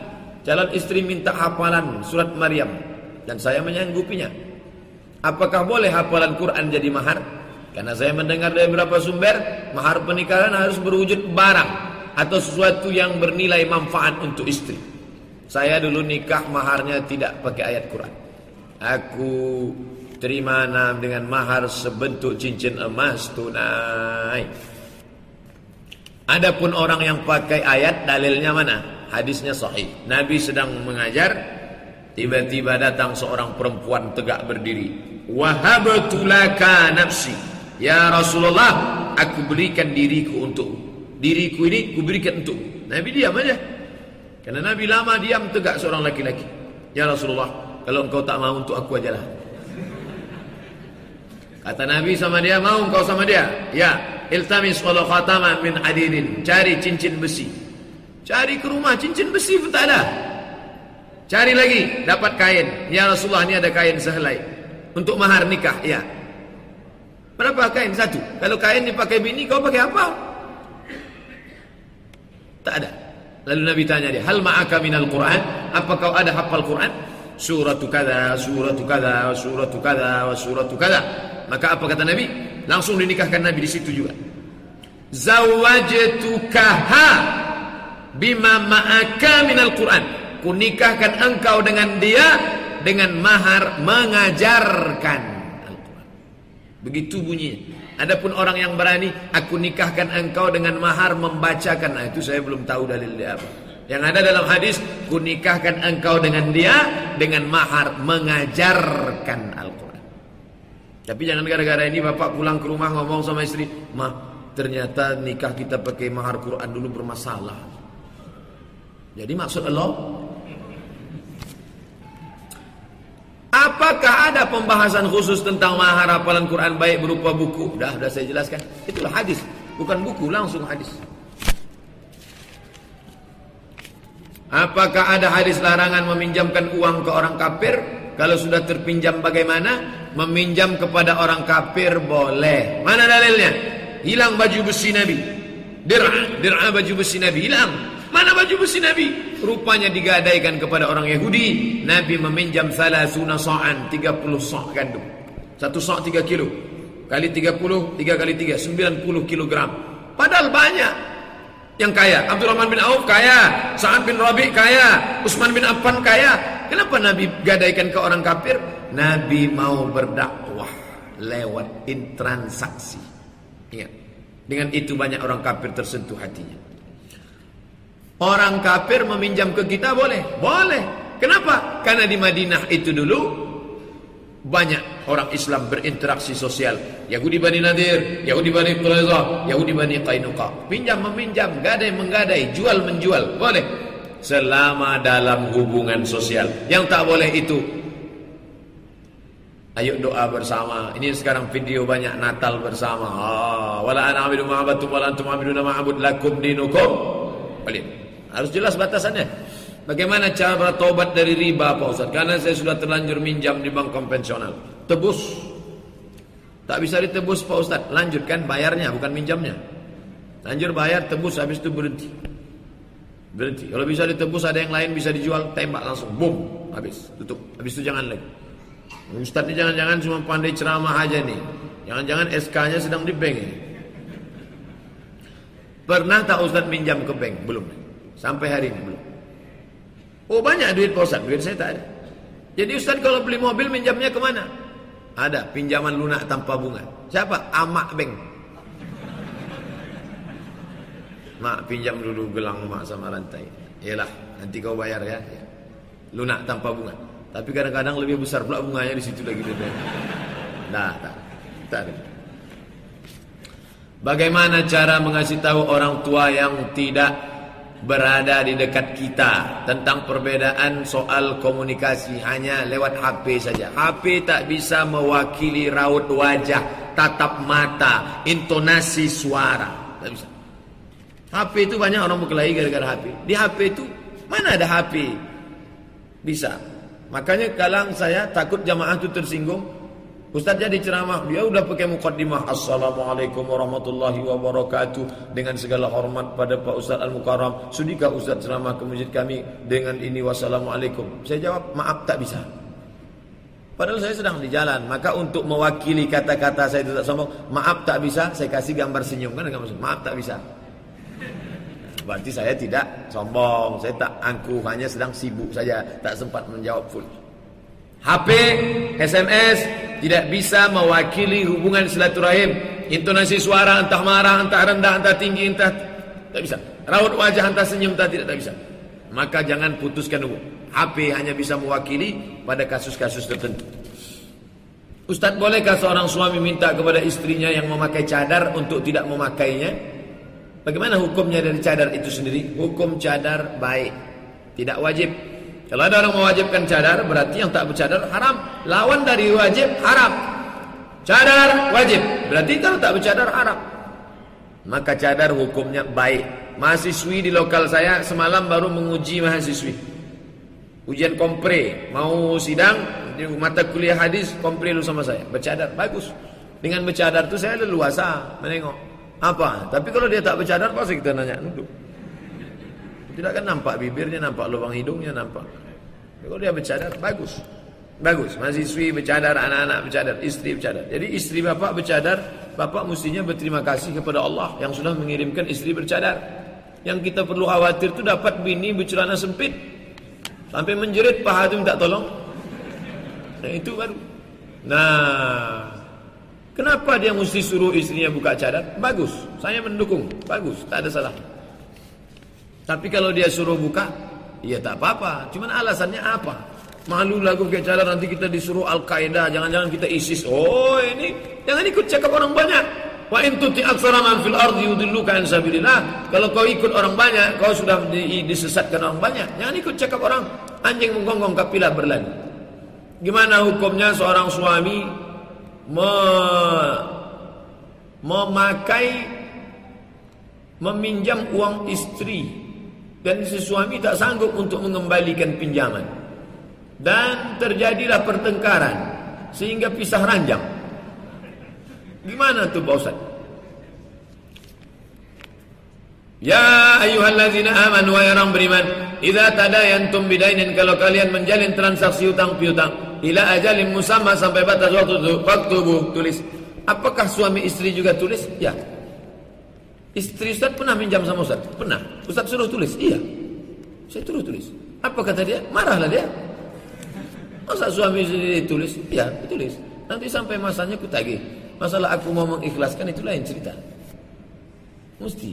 Speaker 2: Calon istri minta hafalan surat Maryam. Dan saya menyanggupinya. Apakah boleh hafalan Quran jadi mahar? Karena saya mendengar dari beberapa sumber, mahar pernikahan harus berwujud barang atau sesuatu yang bernilai manfaat untuk istri. Saya dulu nikah maharnya tidak pakai ayat Quran. Aku terima nam dengan mahar sebentuk cincin emas tunai. Adapun orang yang pakai ayat dalilnya mana? Hadisnya sahih. Nabi sedang mengajar tiba-tiba datang seorang perempuan tegak berdiri. Wahabtu laka nafsi. Ya Rasulullah, aku berikan diriku untuk diriku ini aku berikan untuk. Nabi diam aja. Karena Nabi lama diam tegak seorang laki-laki. Ya Rasulullah, kalau engkau tak mau untuk aku ajalah. Kata Nabi sama dia, mau engkau sama dia? Ya, iltamis walau khatama min hadidin. Cari cincin besi. Cari ke rumah cincin besi pun tak ada. Cari lagi, dapat kain. Ya Rasulullah, ini ada kain sehelai. Untuk mahar nikah, ya. Berapa kain? Satu. Kalau kain dipakai bini, kau pakai apa? Tak ada. Lalu Nabi tanya dia, hal ma'aka minal Quran? Apa kau ada hafal Quran? Suratu kada, suratu kada, suratu kada, suratu kada. Maka apa kata Nabi? Langsung dinikahkan Nabi di situ juga. Zawajtukaha bima ma'aka minal Quran. Kunikahkan engkau dengan dia dengan mahar mengajarkan Begitu bunyinya. Adapun orang yang berani, aku nikahkan engkau dengan mahar membacakan. Nah, itu saya belum tahu dalil dia apa. Yang ada dalam hadis, ku nikahkan engkau dengan dia dengan mahar mengajarkan Al-Quran. Tapi jangan gara-gara ini bapak pulang ke rumah ngomong sama istri, mah ternyata nikah kita pakai mahar Quran dulu bermasalah. Jadi maksud Allah Apakah ada pembahasan khusus tentang mahar hafalan Quran baik berupa buku? Dah, dah saya jelaskan. Itulah hadis, bukan buku, langsung hadis. Apakah ada hadis larangan meminjamkan uang ke orang kafir? Kalau sudah terpinjam bagaimana? Meminjam kepada orang kafir boleh. Mana dalilnya? Hilang baju besi Nabi. Dir'a, dir'a baju besi Nabi hilang. Mana baju besi Nabi? Rupanya digadaikan kepada orang Yahudi. Nabi meminjam salah sunnah sa'an 30 sa' gandum. Satu sa' 3 kilo. Kali 30, 3 kali 3, 90 kilogram. Padahal banyak yang kaya. Abdurrahman bin Auf kaya. Sa'ad bin Rabi kaya. Utsman bin Affan kaya. Kenapa Nabi gadaikan ke orang kafir? Nabi mau berdakwah lewat intransaksi. Ingat. Dengan itu banyak orang kafir tersentuh hatinya. Orang kafir meminjam ke kita boleh? Boleh. Kenapa? Karena di Madinah itu dulu banyak orang Islam berinteraksi sosial. Yahudi Bani Nadir, Yahudi Bani Quraidah, Yahudi Bani Qainuqa. Pinjam meminjam, gadai menggadai, jual menjual. Boleh. Selama dalam hubungan sosial. Yang tak boleh itu Ayo doa bersama. Ini sekarang video banyak Natal bersama. Ah, wala ana abidu ma'abatum wala antum abiduna ma'abud lakum dinukum. Harus jelas batasannya. Bagaimana cara tobat dari riba Pak Ustaz? Karena saya sudah terlanjur minjam di bank konvensional. Tebus. Tak bisa ditebus Pak Ustaz. Lanjutkan bayarnya bukan minjamnya. Lanjur bayar tebus habis itu berhenti. Berhenti. Kalau bisa ditebus ada yang lain bisa dijual tembak langsung. Boom. Habis. Tutup. Habis itu jangan lagi. Ustaz ini jangan-jangan cuma pandai ceramah aja nih. Jangan-jangan SK-nya sedang di bank ini. Pernah tak Ustaz minjam ke bank? Belum. Sampai hari ini belum. Oh banyak duit Ustaz, duit saya tak ada. Jadi Ustaz kalau beli mobil minjamnya ke mana? Ada, pinjaman lunak tanpa bunga. Siapa? Amak Bank. Mak pinjam dulu gelang mak sama rantai. Yalah, nanti kau bayar ya. ya. Lunak tanpa bunga. Tapi kadang-kadang lebih besar pula bunganya di situ lagi. Nah, tak. Tak ada. Bagaimana cara mengasih tahu orang tua yang tidak berada di dekat kita tentang perbedaan soal komunikasi hanya lewat HP saja. HP tak bisa mewakili raut wajah, tatap mata, intonasi suara. Tak bisa. HP itu banyak orang berkelahi gara-gara HP. Di HP itu mana ada HP? Bisa. Makanya kalang saya takut jamaah itu tersinggung. Ustaz jadi ceramah, dia udah pakai mukaddimah Assalamualaikum warahmatullahi wabarakatuh dengan segala hormat pada Pak Ustaz Al-Mukarram. Sudikah Ustaz ceramah ke masjid kami dengan ini wassalamualaikum? Saya jawab, maaf tak bisa. Padahal saya sedang di jalan, maka untuk mewakili kata-kata saya itu tak sombong, maaf tak bisa, saya kasih gambar senyum kan gambar senyum. Maaf tak bisa. Berarti saya tidak sombong, saya tak angkuh, hanya sedang sibuk saja, tak sempat menjawab full. HP, SMS tidak bisa mewakili hubungan silaturahim. Intonasi suara entah marah, entah rendah, entah tinggi, entah tak bisa. Raut wajah entah senyum, entah tidak tak bisa. Maka jangan putuskan hubung. HP hanya bisa mewakili pada kasus-kasus tertentu. Ustaz bolehkah seorang suami minta kepada istrinya yang memakai cadar untuk tidak memakainya? Bagaimana hukumnya dari cadar itu sendiri? Hukum cadar baik, tidak wajib. Kalau ada orang mewajibkan cadar, berarti yang tak bercadar haram. Lawan dari wajib haram. Cadar wajib, berarti kalau tak bercadar haram. Maka cadar hukumnya baik. Mahasiswi di lokal saya semalam baru menguji mahasiswi. Ujian kompre, mau sidang di mata kuliah hadis kompre lu sama saya. Bercadar bagus. Dengan bercadar tu saya leluasa menengok. Apa? Tapi kalau dia tak bercadar pasti kita nanya nunduk. Tidak kan nampak bibirnya, nampak lubang hidungnya, nampak. Kalau dia bercadar, bagus. Bagus. Mahasiswi bercadar, anak-anak bercadar, istri bercadar. Jadi istri bapak bercadar, bapak mestinya berterima kasih kepada Allah yang sudah mengirimkan istri bercadar. Yang kita perlu khawatir itu dapat bini bercelana sempit. Sampai menjerit paha itu minta tolong. Nah itu baru. Nah, kenapa dia mesti suruh istrinya buka cadar? Bagus. Saya mendukung. Bagus. Tak ada salah. Tapi kalau dia suruh buka, ya tak apa-apa. Cuman alasannya apa? Malu lagu pakai cadar nanti kita disuruh Al-Qaeda, jangan-jangan kita ISIS. Oh, ini jangan ikut cakap orang banyak. Wa in tuti aktsara man fil ardi yudilluka an sabilillah. Kalau kau ikut orang banyak, kau sudah disesatkan orang banyak. Jangan ikut cakap orang anjing menggonggong kapilah berlari. Gimana hukumnya seorang suami me memakai meminjam uang istri dan si suami tak sanggup untuk mengembalikan pinjaman. Dan terjadilah pertengkaran sehingga pisah ranjang. Gimana tuh Pak Ustaz? Ya ayyuhalladzina amanu wa orang beriman, idza tadayantum bidainin kalau kalian menjalin transaksi utang piutang ila ajalin musamma sampai batas waktu itu, faktubu tulis. Apakah suami istri juga tulis? Ya, Istri Ustaz pernah minjam sama Ustaz? Pernah. Ustaz suruh tulis? Iya. Saya suruh tulis. Apa kata dia? Marahlah dia. Masa suami sendiri tulis? Iya, tulis. Nanti sampai masanya ku tagih. Masalah aku mau mengikhlaskan itu lain cerita. Mesti.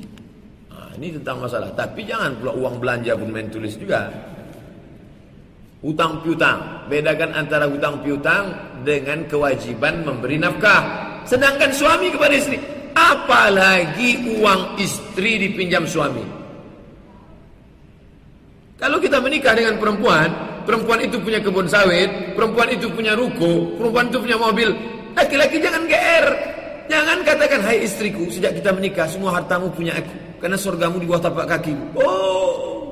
Speaker 2: Nah, ini tentang masalah. Tapi jangan pula uang belanja pun main tulis juga. Hutang piutang. Bedakan antara hutang piutang dengan kewajiban memberi nafkah. Sedangkan suami kepada istri. Apalagi uang istri dipinjam suami. Kalau kita menikah dengan perempuan, perempuan itu punya kebun sawit, perempuan itu punya ruko, perempuan itu punya mobil. Laki-laki jangan GR. Jangan katakan, hai istriku, sejak kita menikah, semua hartamu punya aku. Karena surgamu di bawah tapak kakimu. Oh,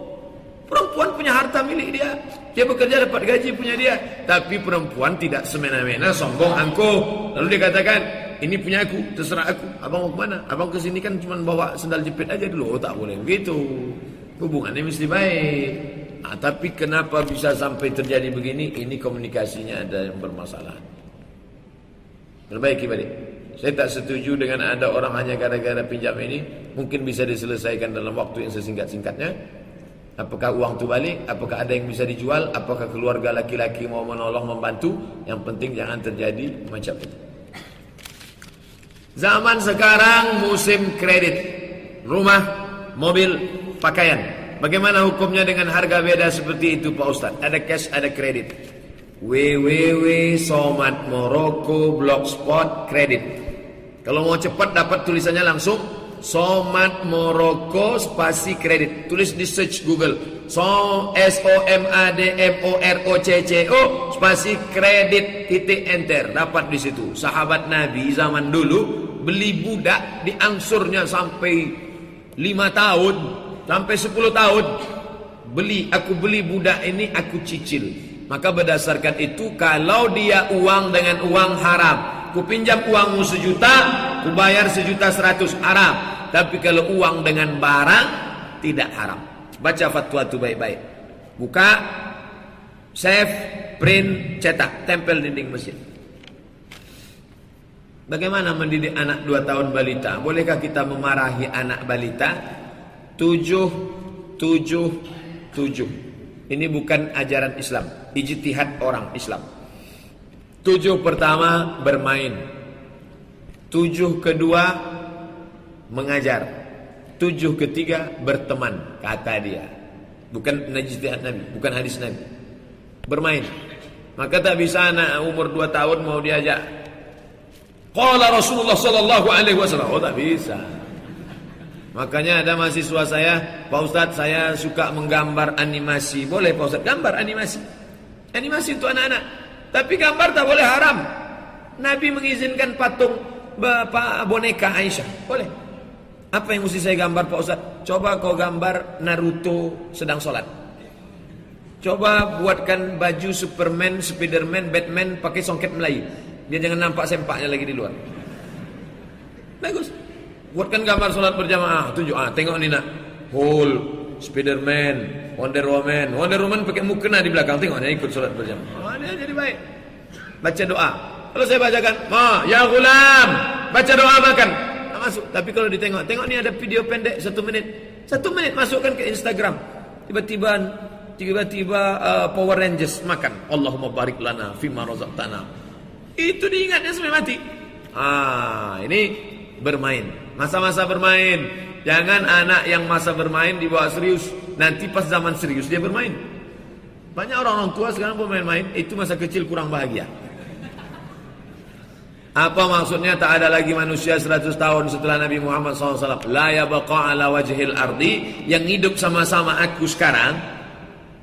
Speaker 2: perempuan punya harta milik dia. Dia bekerja dapat gaji punya dia. Tapi perempuan tidak semena-mena, sombong, angkuh. Lalu dia katakan, ini punya aku, terserah aku. Abang mau ke mana? Abang ke sini kan cuma bawa sendal jepit aja dulu. Oh, tak boleh begitu. Hubungannya mesti baik. Nah, tapi kenapa bisa sampai terjadi begini? Ini komunikasinya ada yang bermasalah. Perbaiki balik. Saya tak setuju dengan ada orang hanya gara-gara pinjam ini. Mungkin bisa diselesaikan dalam waktu yang sesingkat-singkatnya. Apakah uang itu balik? Apakah ada yang bisa dijual? Apakah keluarga laki-laki mau menolong, membantu? Yang penting jangan terjadi macam itu. Zaman sekarang musim kredit. Rumah, mobil, pakaian. Bagaimana hukumnya dengan harga beda seperti itu Pak Ustaz? Ada cash, ada kredit. www Somat Moroko Blogspot kredit. Kalau mau cepat dapat tulisannya langsung Somat Moroko spasi kredit. Tulis di search Google. So S O M A D M O R O C C O spasi kredit titik enter dapat di situ. Sahabat Nabi zaman dulu beli budak diangsurnya sampai lima tahun sampai sepuluh tahun. Beli aku beli budak ini aku cicil. Maka berdasarkan itu kalau dia uang dengan uang haram, ku pinjam uangmu sejuta, ku bayar sejuta seratus haram. Tapi kalau uang dengan barang tidak haram. Baca fatwa itu baik-baik. Buka, save, print, cetak, tempel dinding masjid. Bagaimana mendidik anak dua tahun balita? Bolehkah kita memarahi anak balita? Tujuh, tujuh, tujuh. Ini bukan ajaran Islam. Ijtihad orang Islam. Tujuh pertama bermain. Tujuh kedua mengajar. Tujuh ketiga berteman, kata dia. Bukan ijtihad Nabi, bukan hadis Nabi. Bermain. Maka tak bisa anak umur dua tahun mau diajak. Qala Rasulullah sallallahu alaihi wasallam. Oh tak bisa. Makanya ada mahasiswa saya, Pak Ustadz saya suka menggambar animasi. Boleh Pak Ustadz gambar animasi. Animasi untuk anak-anak. Tapi gambar tak boleh haram. Nabi mengizinkan patung bapak boneka Aisyah. Boleh. Apa yang mesti saya gambar Pak Ustaz? Coba kau gambar Naruto sedang sholat. Coba buatkan baju Superman, Spiderman, Batman pakai songket Melayu. Dia jangan nampak sempaknya lagi di luar. Bagus. Buatkan gambar sholat berjamaah. Tunjuk. Ah, tengok ni nak. Hulk, Spiderman, Wonder Woman. Wonder Woman pakai mukena di belakang. Tengok dia ikut sholat berjamaah. Oh, dia jadi baik. Baca doa. Kalau saya bacakan, Ma, ya gulam, baca doa makan masuk. Tapi kalau ditengok, tengok ni ada video pendek satu menit. Satu menit masukkan ke Instagram. Tiba-tiba tiba-tiba uh, Power Rangers makan. Allahumma barik lana fima razaqtana. Itu diingatnya sampai mati. Ah, ini bermain. Masa-masa bermain. Jangan anak yang masa bermain dibawa serius. Nanti pas zaman serius dia bermain. Banyak orang-orang tua sekarang bermain-main, itu masa kecil kurang bahagia. Apa maksudnya tak ada lagi manusia 100 tahun setelah Nabi Muhammad SAW La yabaqa ala wajhil ardi. Yang hidup sama-sama aku sekarang.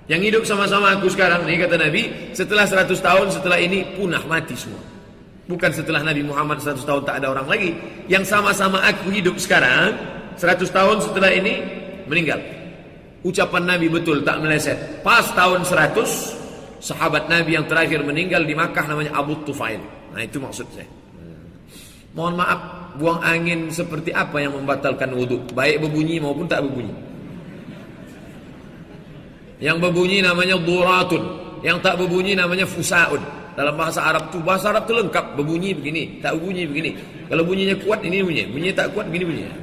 Speaker 2: Yang hidup sama-sama aku sekarang Ini kata Nabi Setelah 100 tahun setelah ini punah mati semua. Bukan setelah Nabi Muhammad 100 tahun tak ada orang lagi. Yang sama-sama aku hidup sekarang 100 tahun setelah ini meninggal. Ucapan Nabi betul tak meleset. Pas tahun 100 Sahabat Nabi yang terakhir meninggal di Makkah namanya Abu Tufail Nah itu maksud saya Mohon maaf, buang angin seperti apa yang membatalkan wudhu? Baik berbunyi maupun tak berbunyi. Yang berbunyi namanya duratun. Yang tak berbunyi namanya fusaun. Dalam bahasa Arab tu bahasa Arab tu lengkap. Berbunyi begini, tak berbunyi begini. Kalau bunyinya kuat, ini bunyi. Bunyinya tak kuat, begini bunyinya.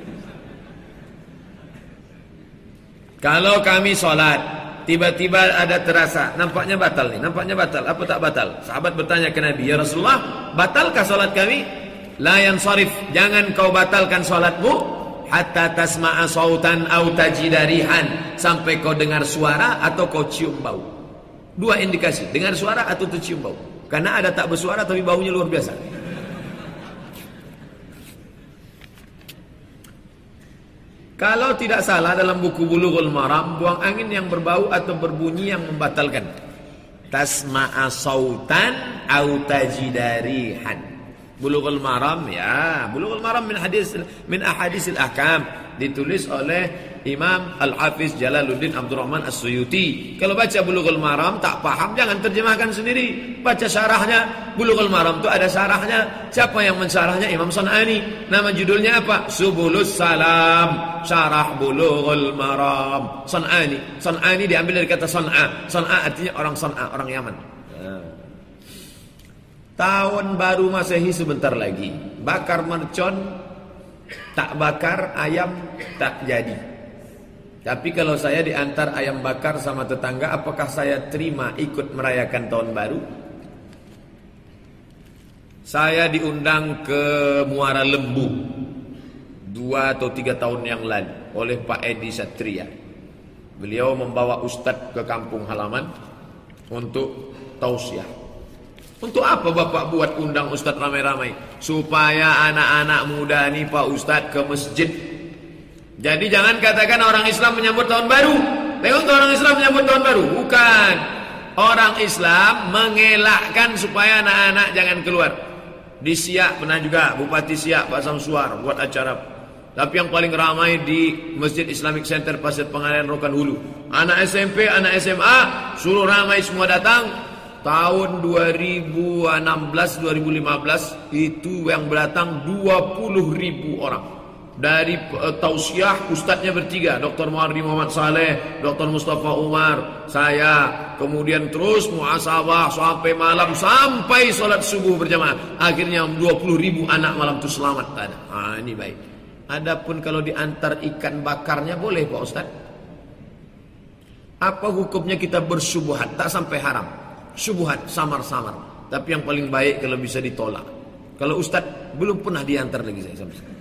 Speaker 2: Kalau kami solat, tiba-tiba ada terasa, nampaknya batal nih, nampaknya batal. Apa tak batal? Sahabat bertanya ke Nabi, Ya Rasulullah, batalkah solat kami? La yansarif, jangan kau batalkan salatmu hatta tasma'a sautan au tajidarihan sampai kau dengar suara atau kau cium bau. Dua indikasi, dengar suara atau tercium bau. Karena ada tak bersuara tapi baunya luar biasa. Kalau tidak salah dalam buku Bulughul Maram, buang angin yang berbau atau berbunyi yang membatalkan. Tasma'a sautan au tajidarihan. Bulughul Maram ya, Bulughul Maram min hadis min ahadisil ahkam ditulis oleh Imam Al-Hafiz Jalaluddin Abdurrahman As-Suyuti. Kalau baca Bulughul Maram tak paham jangan terjemahkan sendiri, baca syarahnya. Bulughul Maram itu ada syarahnya. Siapa yang mensyarahnya? Imam Sanani. Nama judulnya apa? Subulus Salam, Syarah Bulughul Maram. Sanani. Sanani diambil dari kata San'a. San'a artinya orang San'a, orang Yaman. Tahun baru Masehi sebentar lagi. Bakar mercon tak bakar ayam tak jadi. Tapi kalau saya diantar ayam bakar sama tetangga, apakah saya terima ikut merayakan tahun baru? Saya diundang ke Muara Lembu dua atau tiga tahun yang lalu oleh Pak Edi Satria. Beliau membawa ustadz ke kampung halaman untuk tausiah. Untuk apa Bapak buat undang Ustadz ramai-ramai? Supaya anak-anak muda ini Pak Ustadz ke masjid Jadi jangan katakan orang Islam menyambut tahun baru. Tengok orang Islam menyambut tahun baru. Bukan. Orang Islam mengelakkan supaya anak-anak jangan keluar. Di Siak pernah juga Bupati Siak Pak Samsuar buat acara. Tapi yang paling ramai di Masjid Islamic Center Pasir Pengalian Rokan Hulu. Anak SMP, anak SMA suruh ramai semua datang. Tahun 2016 2015 itu yang datang 20 ribu orang. Dari uh, tausiah ustadznya bertiga. Dr. Muardi Muhammad Saleh Dr. Mustafa Umar saya. Kemudian terus muasabah sampai malam sampai sholat subuh berjamaah. Akhirnya 20 ribu anak malam itu selamat. Ada. Ah, ini baik. Adapun kalau diantar ikan bakarnya boleh Pak Ustaz apa hukumnya kita bersubuhat? Tak sampai haram subuhat samar-samar tapi yang paling baik kalau bisa ditolak kalau Ustaz belum pernah diantar lagi saya sampai sekarang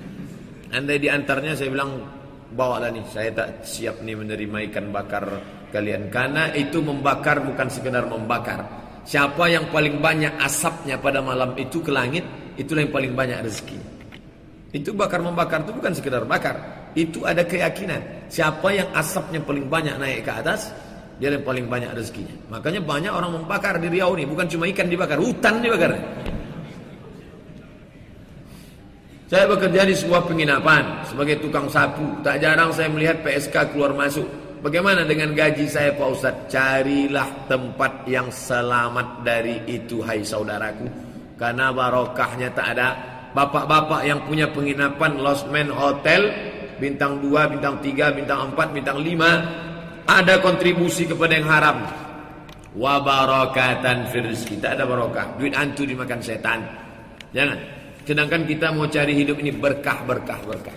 Speaker 2: Andai di antaranya saya bilang bawalah nih saya tak siap nih menerima ikan bakar kalian karena itu membakar bukan sekedar membakar. Siapa yang paling banyak asapnya pada malam itu ke langit itulah yang paling banyak rezeki. Itu bakar membakar itu bukan sekedar bakar. Itu ada keyakinan. Siapa yang asapnya paling banyak naik ke atas dia yang paling banyak rezekinya. Makanya banyak orang membakar di Riau ini bukan cuma ikan dibakar, hutan dibakar. Saya bekerja di sebuah penginapan sebagai tukang sapu. Tak jarang saya melihat PSK keluar masuk. Bagaimana dengan gaji saya Pak Ustaz? Carilah tempat yang selamat dari itu hai saudaraku. Karena barokahnya tak ada. Bapak-bapak yang punya penginapan Lost Man Hotel bintang 2, bintang 3, bintang 4, bintang 5 ada kontribusi kepada yang haram. Wa barakatan firzki. Tak ada barokah. Duit antu dimakan setan. Jangan. Sedangkan kita mau cari hidup ini berkah, berkah, berkah.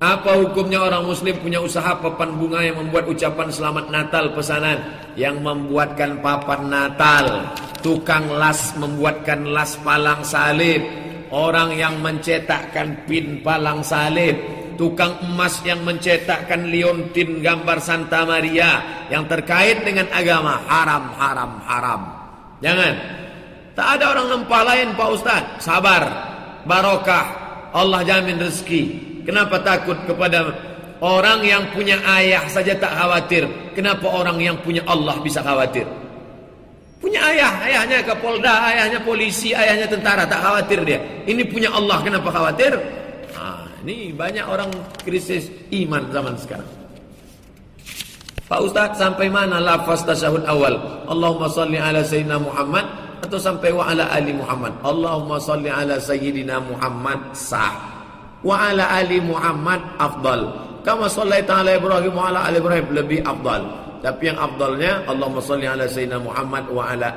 Speaker 2: Apa hukumnya orang muslim punya usaha papan bunga yang membuat ucapan selamat Natal pesanan yang membuatkan papan Natal, tukang las membuatkan las palang salib, orang yang mencetakkan pin palang salib, tukang emas yang mencetakkan liontin gambar Santa Maria yang terkait dengan agama haram, haram, haram. Jangan Tak ada orang lempah lain Pak Ustaz. Sabar. Barokah. Allah jamin rezeki. Kenapa takut kepada orang yang punya ayah saja tak khawatir? Kenapa orang yang punya Allah bisa khawatir? Punya ayah, ayahnya Kapolda, ayahnya polisi, ayahnya tentara, tak khawatir dia. Ini punya Allah, kenapa khawatir? Ini banyak orang krisis iman zaman sekarang. Pak Ustaz sampai mana lafaz tasyahud awal? Allahumma salli ala sayyidina Muhammad atau sampai wa ala ali Muhammad. Allahumma salli ala sayyidina Muhammad sah. Wa ala ali Muhammad afdal. Kama sallaita ala Ibrahim wa ala ali Ibrahim lebih afdal. Tapi yang afdalnya Allahumma salli ala sayyidina Muhammad wa ala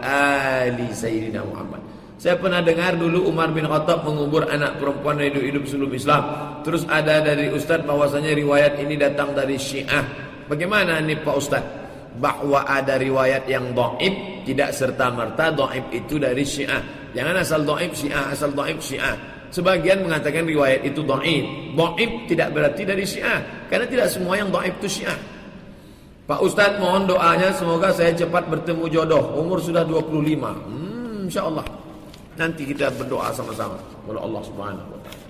Speaker 2: ali sayyidina Muhammad. Saya pernah dengar dulu Umar bin Khattab mengubur anak perempuan yang hidup-hidup sebelum Islam. Terus ada dari Ustaz bahwasanya riwayat ini datang dari Syiah. Bagaimana ini Pak Ustaz? bahwa ada riwayat yang dhaif tidak serta merta dhaif itu dari Syiah. Jangan asal dhaif Syiah, asal dhaif Syiah. Sebagian mengatakan riwayat itu dhaif. Dhaif tidak berarti dari Syiah, karena tidak semua yang dhaif itu Syiah. Pak Ustadz mohon doanya semoga saya cepat bertemu jodoh. Umur sudah 25. Hmm, insyaallah. Nanti kita berdoa sama-sama kepada Allah Subhanahu wa taala.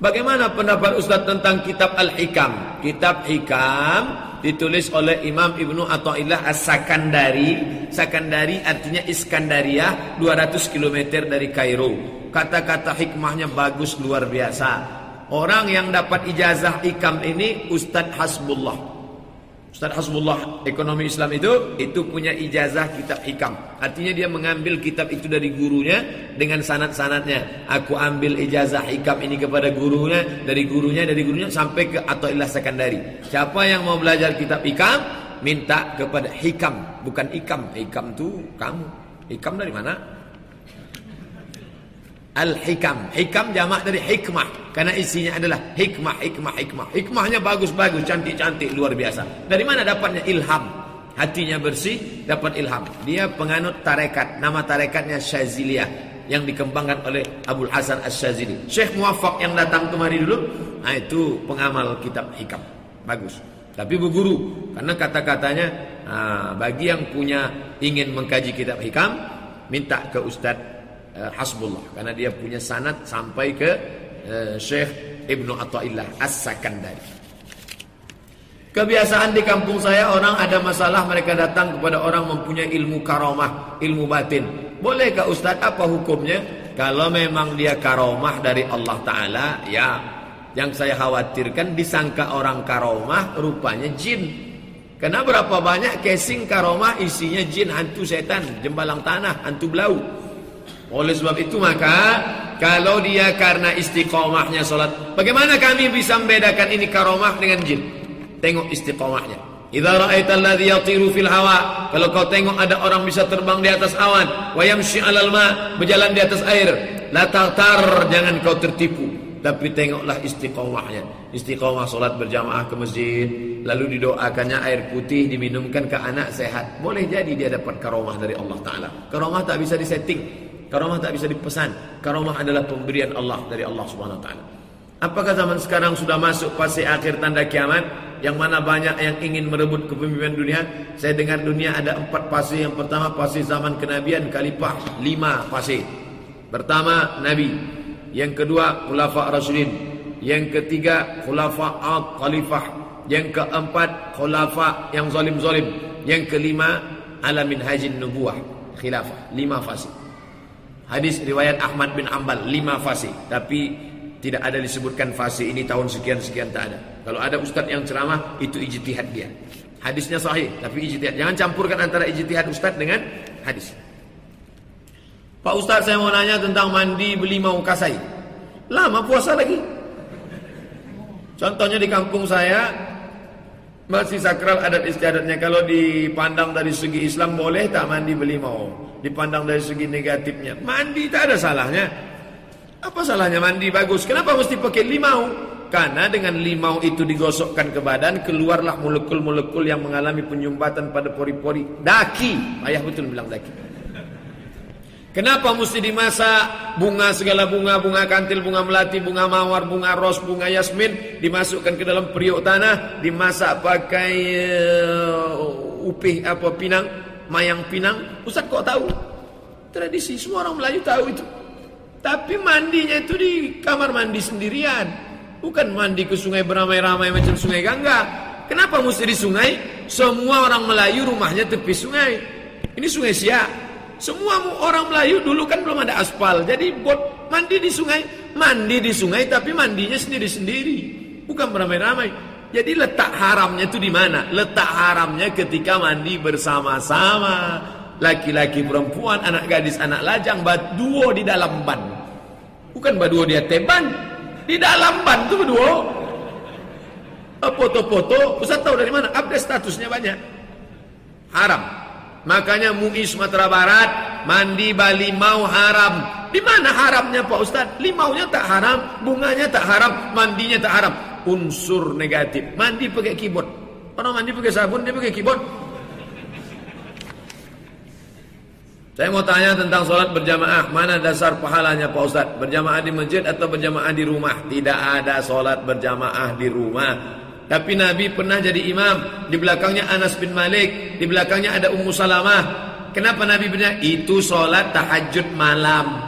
Speaker 2: Bagaimana pendapat Ustaz tentang kitab Al-Hikam? Kitab Hikam ditulis oleh Imam Ibnu Athaillah As-Sakandari. Sakandari artinya Iskandaria, 200 km dari Kairo. Kata-kata hikmahnya bagus luar biasa. Orang yang dapat ijazah ikam ini Ustadz Hasbullah. Ustaz Hasbullah ekonomi Islam itu itu punya ijazah kitab hikam. Artinya dia mengambil kitab itu dari gurunya dengan sanad-sanadnya. Aku ambil ijazah hikam ini kepada gurunya, dari gurunya, dari gurunya sampai ke Athaillah Sekandari. Siapa yang mau belajar kitab hikam, minta kepada hikam, bukan ikam. Hikam itu kamu. Hikam dari mana? Al-Hikam. Hikam jamak dari hikmah. Karena isinya adalah hikmah, hikmah, hikmah. Hikmahnya bagus-bagus, cantik-cantik, luar biasa. Dari mana dapatnya ilham? Hatinya bersih, dapat ilham. Dia penganut tarekat. Nama tarekatnya Syaziliyah. Yang dikembangkan oleh Abdul Hasan Ash-Shazili. Syekh Muwafaq yang datang kemari dulu. Nah itu pengamal kitab hikam. Bagus. Tapi berguru. Karena kata-katanya nah, bagi yang punya ingin mengkaji kitab hikam. Minta ke Ustadz uh, Hasbullah karena dia punya sanad sampai ke uh, Syekh Ibnu Athaillah As-Sakandari. Kebiasaan di kampung saya orang ada masalah mereka datang kepada orang mempunyai ilmu karomah, ilmu batin. Bolehkah Ustaz apa hukumnya? Kalau memang dia karomah dari Allah Ta'ala, ya. Yang saya khawatirkan disangka orang karomah rupanya jin. Karena berapa banyak casing karomah isinya jin, hantu setan, jembalang tanah, hantu belau. Oleh sebab itu maka kalau dia karena istiqomahnya solat, bagaimana kami bisa membedakan ini karomah dengan jin? Tengok istiqomahnya. Idza ra'aita alladhi yatiru fil hawa, kalau kau tengok ada orang bisa terbang di atas awan, wa yamshi 'alal ma, berjalan di atas air, la tartar, jangan kau tertipu. Tapi tengoklah istiqomahnya. Istiqomah solat berjamaah ke masjid, lalu didoakannya air putih diminumkan ke anak sehat. Boleh jadi dia dapat karomah dari Allah taala. Karomah tak bisa disetting. Karomah tak bisa dipesan. Karomah adalah pemberian Allah dari Allah Subhanahu wa taala. Apakah zaman sekarang sudah masuk fase akhir tanda kiamat yang mana banyak yang ingin merebut kepemimpinan dunia? Saya dengar dunia ada empat fase. Yang pertama fase zaman kenabian khalifah lima fase. Pertama Nabi, yang kedua khulafa rasulin, yang ketiga khulafa al khalifah, yang keempat khulafa yang zalim-zalim, yang kelima alamin hajin nubuah khilafah lima fase. Hadis riwayat Ahmad bin Ambal lima fase, tapi tidak ada disebutkan fase ini tahun sekian-sekian tak ada. Kalau ada ustaz yang ceramah itu ijtihad dia. Hadisnya sahih tapi ijtihad. Jangan campurkan antara ijtihad ustaz dengan hadis. Pak Ustaz saya mau nanya tentang mandi beli mau kasai. Lama puasa lagi. Contohnya di kampung saya masih sakral adat istiadatnya kalau dipandang dari segi Islam boleh tak mandi beli mau. Dipandang dari segi negatifnya mandi tak ada salahnya. Apa salahnya mandi bagus? Kenapa mesti pakai limau? Karena dengan limau itu digosokkan ke badan, keluarlah molekul-molekul yang mengalami penyumbatan pada pori-pori daki. Ayah betul bilang daki. Kenapa mesti dimasak bunga segala bunga, bunga kantil, bunga melati, bunga mawar, bunga ros, bunga yasmin dimasukkan ke dalam periuk tanah, dimasak pakai uh, upih apa pinang, mayang pinang. Ustaz kok tahu? Tradisi semua orang Melayu tahu itu. Tapi mandinya itu di kamar mandi sendirian. Bukan mandi ke sungai beramai-ramai macam sungai Gangga. Kenapa mesti di sungai? Semua orang Melayu rumahnya tepi sungai. Ini sungai Siak. Semua orang Melayu dulu kan belum ada aspal. Jadi buat mandi di sungai. Mandi di sungai tapi mandinya sendiri-sendiri. Bukan beramai-ramai. Jadi letak haramnya itu di mana? Letak haramnya ketika mandi bersama-sama laki-laki perempuan, anak gadis, anak lajang, berduo di dalam ban. Bukan berduo di atas ban, di dalam ban itu berduo. Foto-foto, Ustaz tahu dari mana? Update statusnya banyak. Haram. Makanya MUI Sumatera Barat mandi Bali mau haram. Di mana haramnya Pak Ustaz? Limaunya tak haram, bunganya tak haram, mandinya tak haram. Unsur negatif. Mandi pakai keyboard. Orang mandi pakai sabun, dia pakai keyboard. Saya mau tanya tentang sholat berjamaah. Mana dasar pahalanya Pak Ustaz? Berjamaah di masjid atau berjamaah di rumah? Tidak ada sholat berjamaah di rumah. Tapi Nabi pernah jadi imam. Di belakangnya Anas bin Malik. Di belakangnya ada Ummu Salamah. Kenapa Nabi benar? Itu sholat tahajud malam.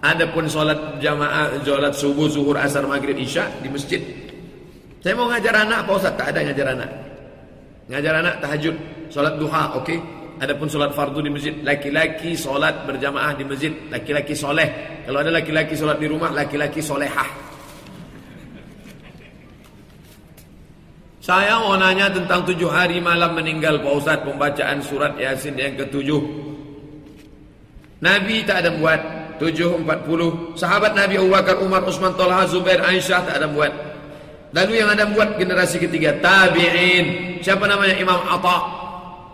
Speaker 2: Adapun sholat jamaah, sholat subuh, zuhur, asar, maghrib, isya di masjid. Saya mau ngajar anak Pak Ustaz? Tak ada ngajar anak. Ngajar anak tahajud, sholat duha, oke? Okay? Adapun solat fardu di masjid, laki-laki solat berjamaah di masjid, laki-laki soleh. Kalau ada laki-laki solat di rumah, laki-laki solehah. Saya mau nanya tentang tujuh hari malam meninggal Pak Ustaz pembacaan surat Yasin yang ketujuh. Nabi tak ada buat tujuh empat puluh. Sahabat Nabi Abu Bakar, Umar, Utsman, Talha, Zubair, Aisyah tak ada buat. Lalu yang ada buat generasi ketiga tabi'in. Siapa namanya Imam Atta'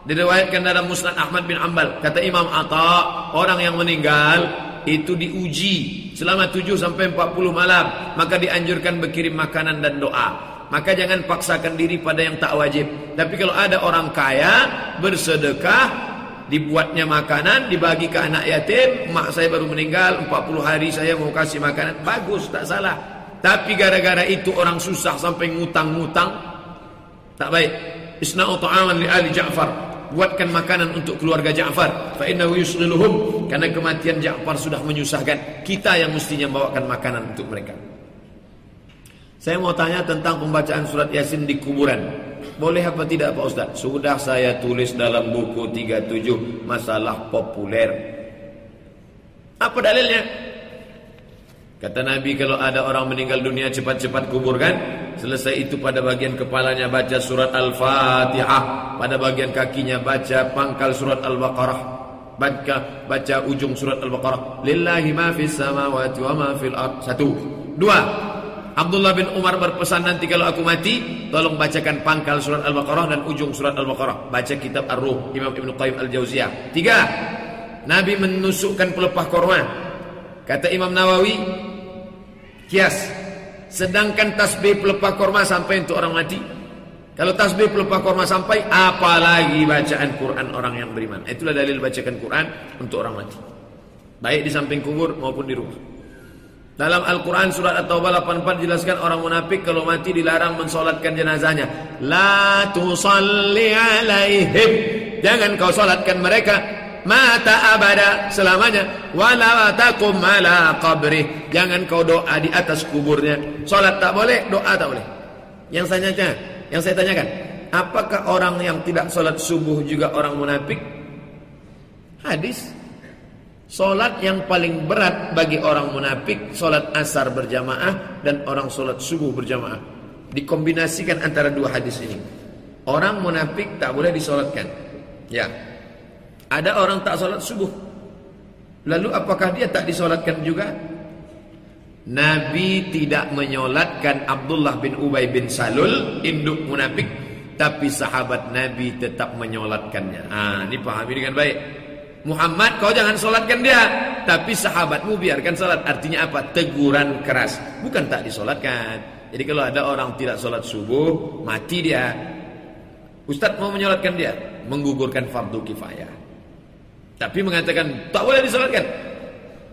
Speaker 2: Diriwayatkan dalam Musnad Ahmad bin Ambal kata Imam Atta orang yang meninggal itu diuji selama 7 sampai 40 malam maka dianjurkan berkirim makanan dan doa maka jangan paksakan diri pada yang tak wajib. Tapi kalau ada orang kaya bersedekah dibuatnya makanan dibagi ke anak yatim mak saya baru meninggal 40 hari saya mau kasih makanan bagus tak salah. Tapi gara-gara itu orang susah sampai ngutang-ngutang tak baik. Isna'u ta'aman li ali Ja'far. Buatkan makanan untuk keluarga Ja'far. Fa innahu karena kematian Ja'far sudah menyusahkan. Kita yang mestinya membawakan makanan untuk mereka Saya mau tanya tentang pembacaan surat Yasin di kuburan. Boleh apa tidak Pak Ustaz? Sudah saya tulis dalam buku 37 masalah populer. Apa dalilnya? Kata Nabi kalau ada orang meninggal dunia cepat-cepat kuburkan. Selesai itu pada bagian kepalanya baca surat Al-Fatihah. Pada bagian kakinya baca pangkal surat Al-Baqarah. Baca, baca ujung surat Al-Baqarah. Lillahi ma fis samawati wa ma fil ard. Satu. Dua. Abdullah bin Umar berpesan nanti kalau aku mati Tolong bacakan pangkal surat Al-Baqarah dan ujung surat Al-Baqarah. Baca kitab Ar-Ruh Imam Ibn Qayyim Al-Jauziyah. Tiga Nabi menusukkan pelepah korma. Kata Imam Nawawi Kias Sedangkan tasbih pelepah korma sampai untuk orang mati? Kalau tasbih pelepah korma sampai Apalagi bacaan Quran orang yang beriman? Itulah dalil bacakan Quran untuk orang mati. Baik di samping kubur maupun di rumah dalam Al-Quran surat At-Taubah 84 jelaskan orang munafik kalau mati dilarang mensolatkan jenazahnya. La tusalli alaihim. Jangan kau solatkan mereka. Mata abada selamanya. Wala takum ala qabri. Jangan kau doa di atas kuburnya. Solat tak boleh, doa tak boleh. Yang saya tanya, yang saya tanyakan. Apakah orang yang tidak solat subuh juga orang munafik? Hadis Solat yang paling berat bagi orang munafik Solat asar berjamaah Dan orang solat subuh berjamaah. Dikombinasikan antara dua hadis ini. Orang munafik tak boleh disolatkan. Ya. Ada orang tak solat subuh. Lalu apakah dia tak disolatkan juga? Nabi tidak menyolatkan Abdullah bin Ubay bin Salul Induk munafik. Tapi sahabat Nabi tetap menyolatkannya. Ah, Ini pahami dengan baik Muhammad kau jangan solatkan dia. Tapi sahabatmu biarkan solat. Artinya apa? Teguran keras. Bukan tak disolatkan. Jadi kalau ada orang tidak solat subuh Mati dia. Ustaz mau menyolatkan dia? Menggugurkan fardu kifayah. Tapi mengatakan Tak boleh disolatkan.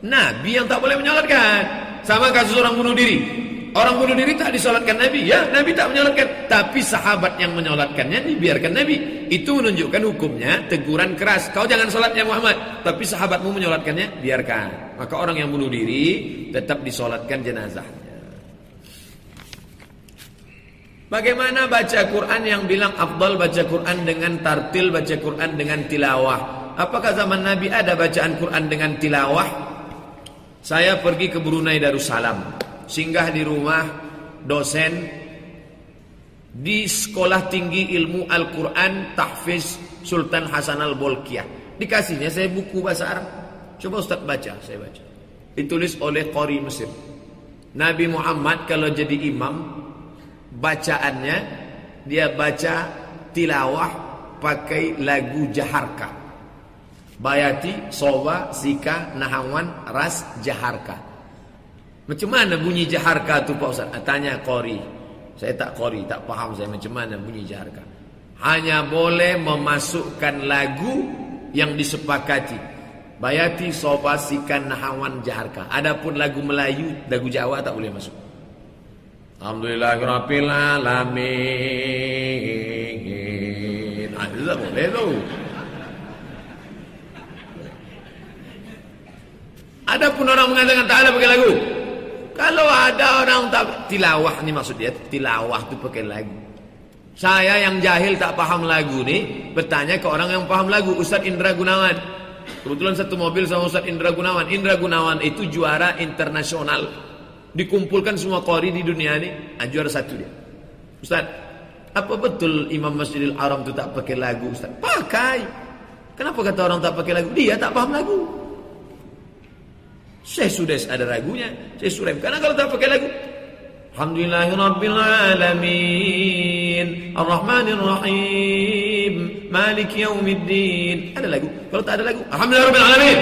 Speaker 2: Nabi yang tak boleh menyolatkan. Sama kasus orang bunuh diri Orang bunuh diri tak disolatkan Nabi. Ya, Nabi tak menyolatkan. Tapi sahabat yang menyolatkannya dibiarkan Nabi. Itu menunjukkan hukumnya teguran keras. Kau jangan solat ya Muhammad. Tapi sahabatmu menyolatkannya, biarkan. Maka orang yang bunuh diri tetap disolatkan jenazahnya. Bagaimana baca Quran yang bilang Abdul baca Quran dengan tartil, baca Quran dengan tilawah? Apakah zaman Nabi ada bacaan Quran dengan tilawah? Saya pergi ke Brunei Darussalam singgah di rumah dosen di Sekolah Tinggi Ilmu Al-Quran Tahfiz Sultan Hasan Al-Bolkiah. Dikasihnya saya buku bahasa Arab. Coba Ustaz baca, saya baca. Ditulis oleh Qori Mesir. Nabi Muhammad kalau jadi imam, bacaannya dia baca tilawah pakai lagu jaharka. Bayati, Soba, Sika, Nahawan, Ras, Jaharka. Macam mana bunyi jaharka tu Pak Ustaz? Ah, tanya Qori. Saya tak Qori, tak faham saya macam mana bunyi jaharka. Hanya boleh memasukkan lagu yang disepakati. Bayati sobasikan nahawan jaharka. Adapun lagu Melayu, lagu Jawa tak boleh masuk. Alhamdulillahirabbil alamin. Ah, tak boleh tu. Adapun orang mengatakan tak ada pakai lagu. Kalau ada orang tak tilawah ni maksud dia tilawah tu pakai lagu. Saya yang jahil tak paham lagu ni bertanya ke orang yang paham lagu Ustaz Indra Gunawan. Kebetulan satu mobil sama Ustaz Indra Gunawan. Indra Gunawan itu juara internasional. Dikumpulkan semua qori di dunia ni, ah, juara satu dia. Ustaz, apa betul Imam Masjidil Haram tu tak pakai lagu Ustaz? Pakai. Kenapa kata orang tak pakai lagu? Dia tak paham lagu. Saya sudah ada lagunya, saya sudah. Karena kalau tak pakai lagu, Alhamdulillahirabbil alamin, Arrahmanir Rahim, Malik Yaumiddin. Ada lagu. Kalau tak ada lagu, Alhamdulillahirabbil alamin,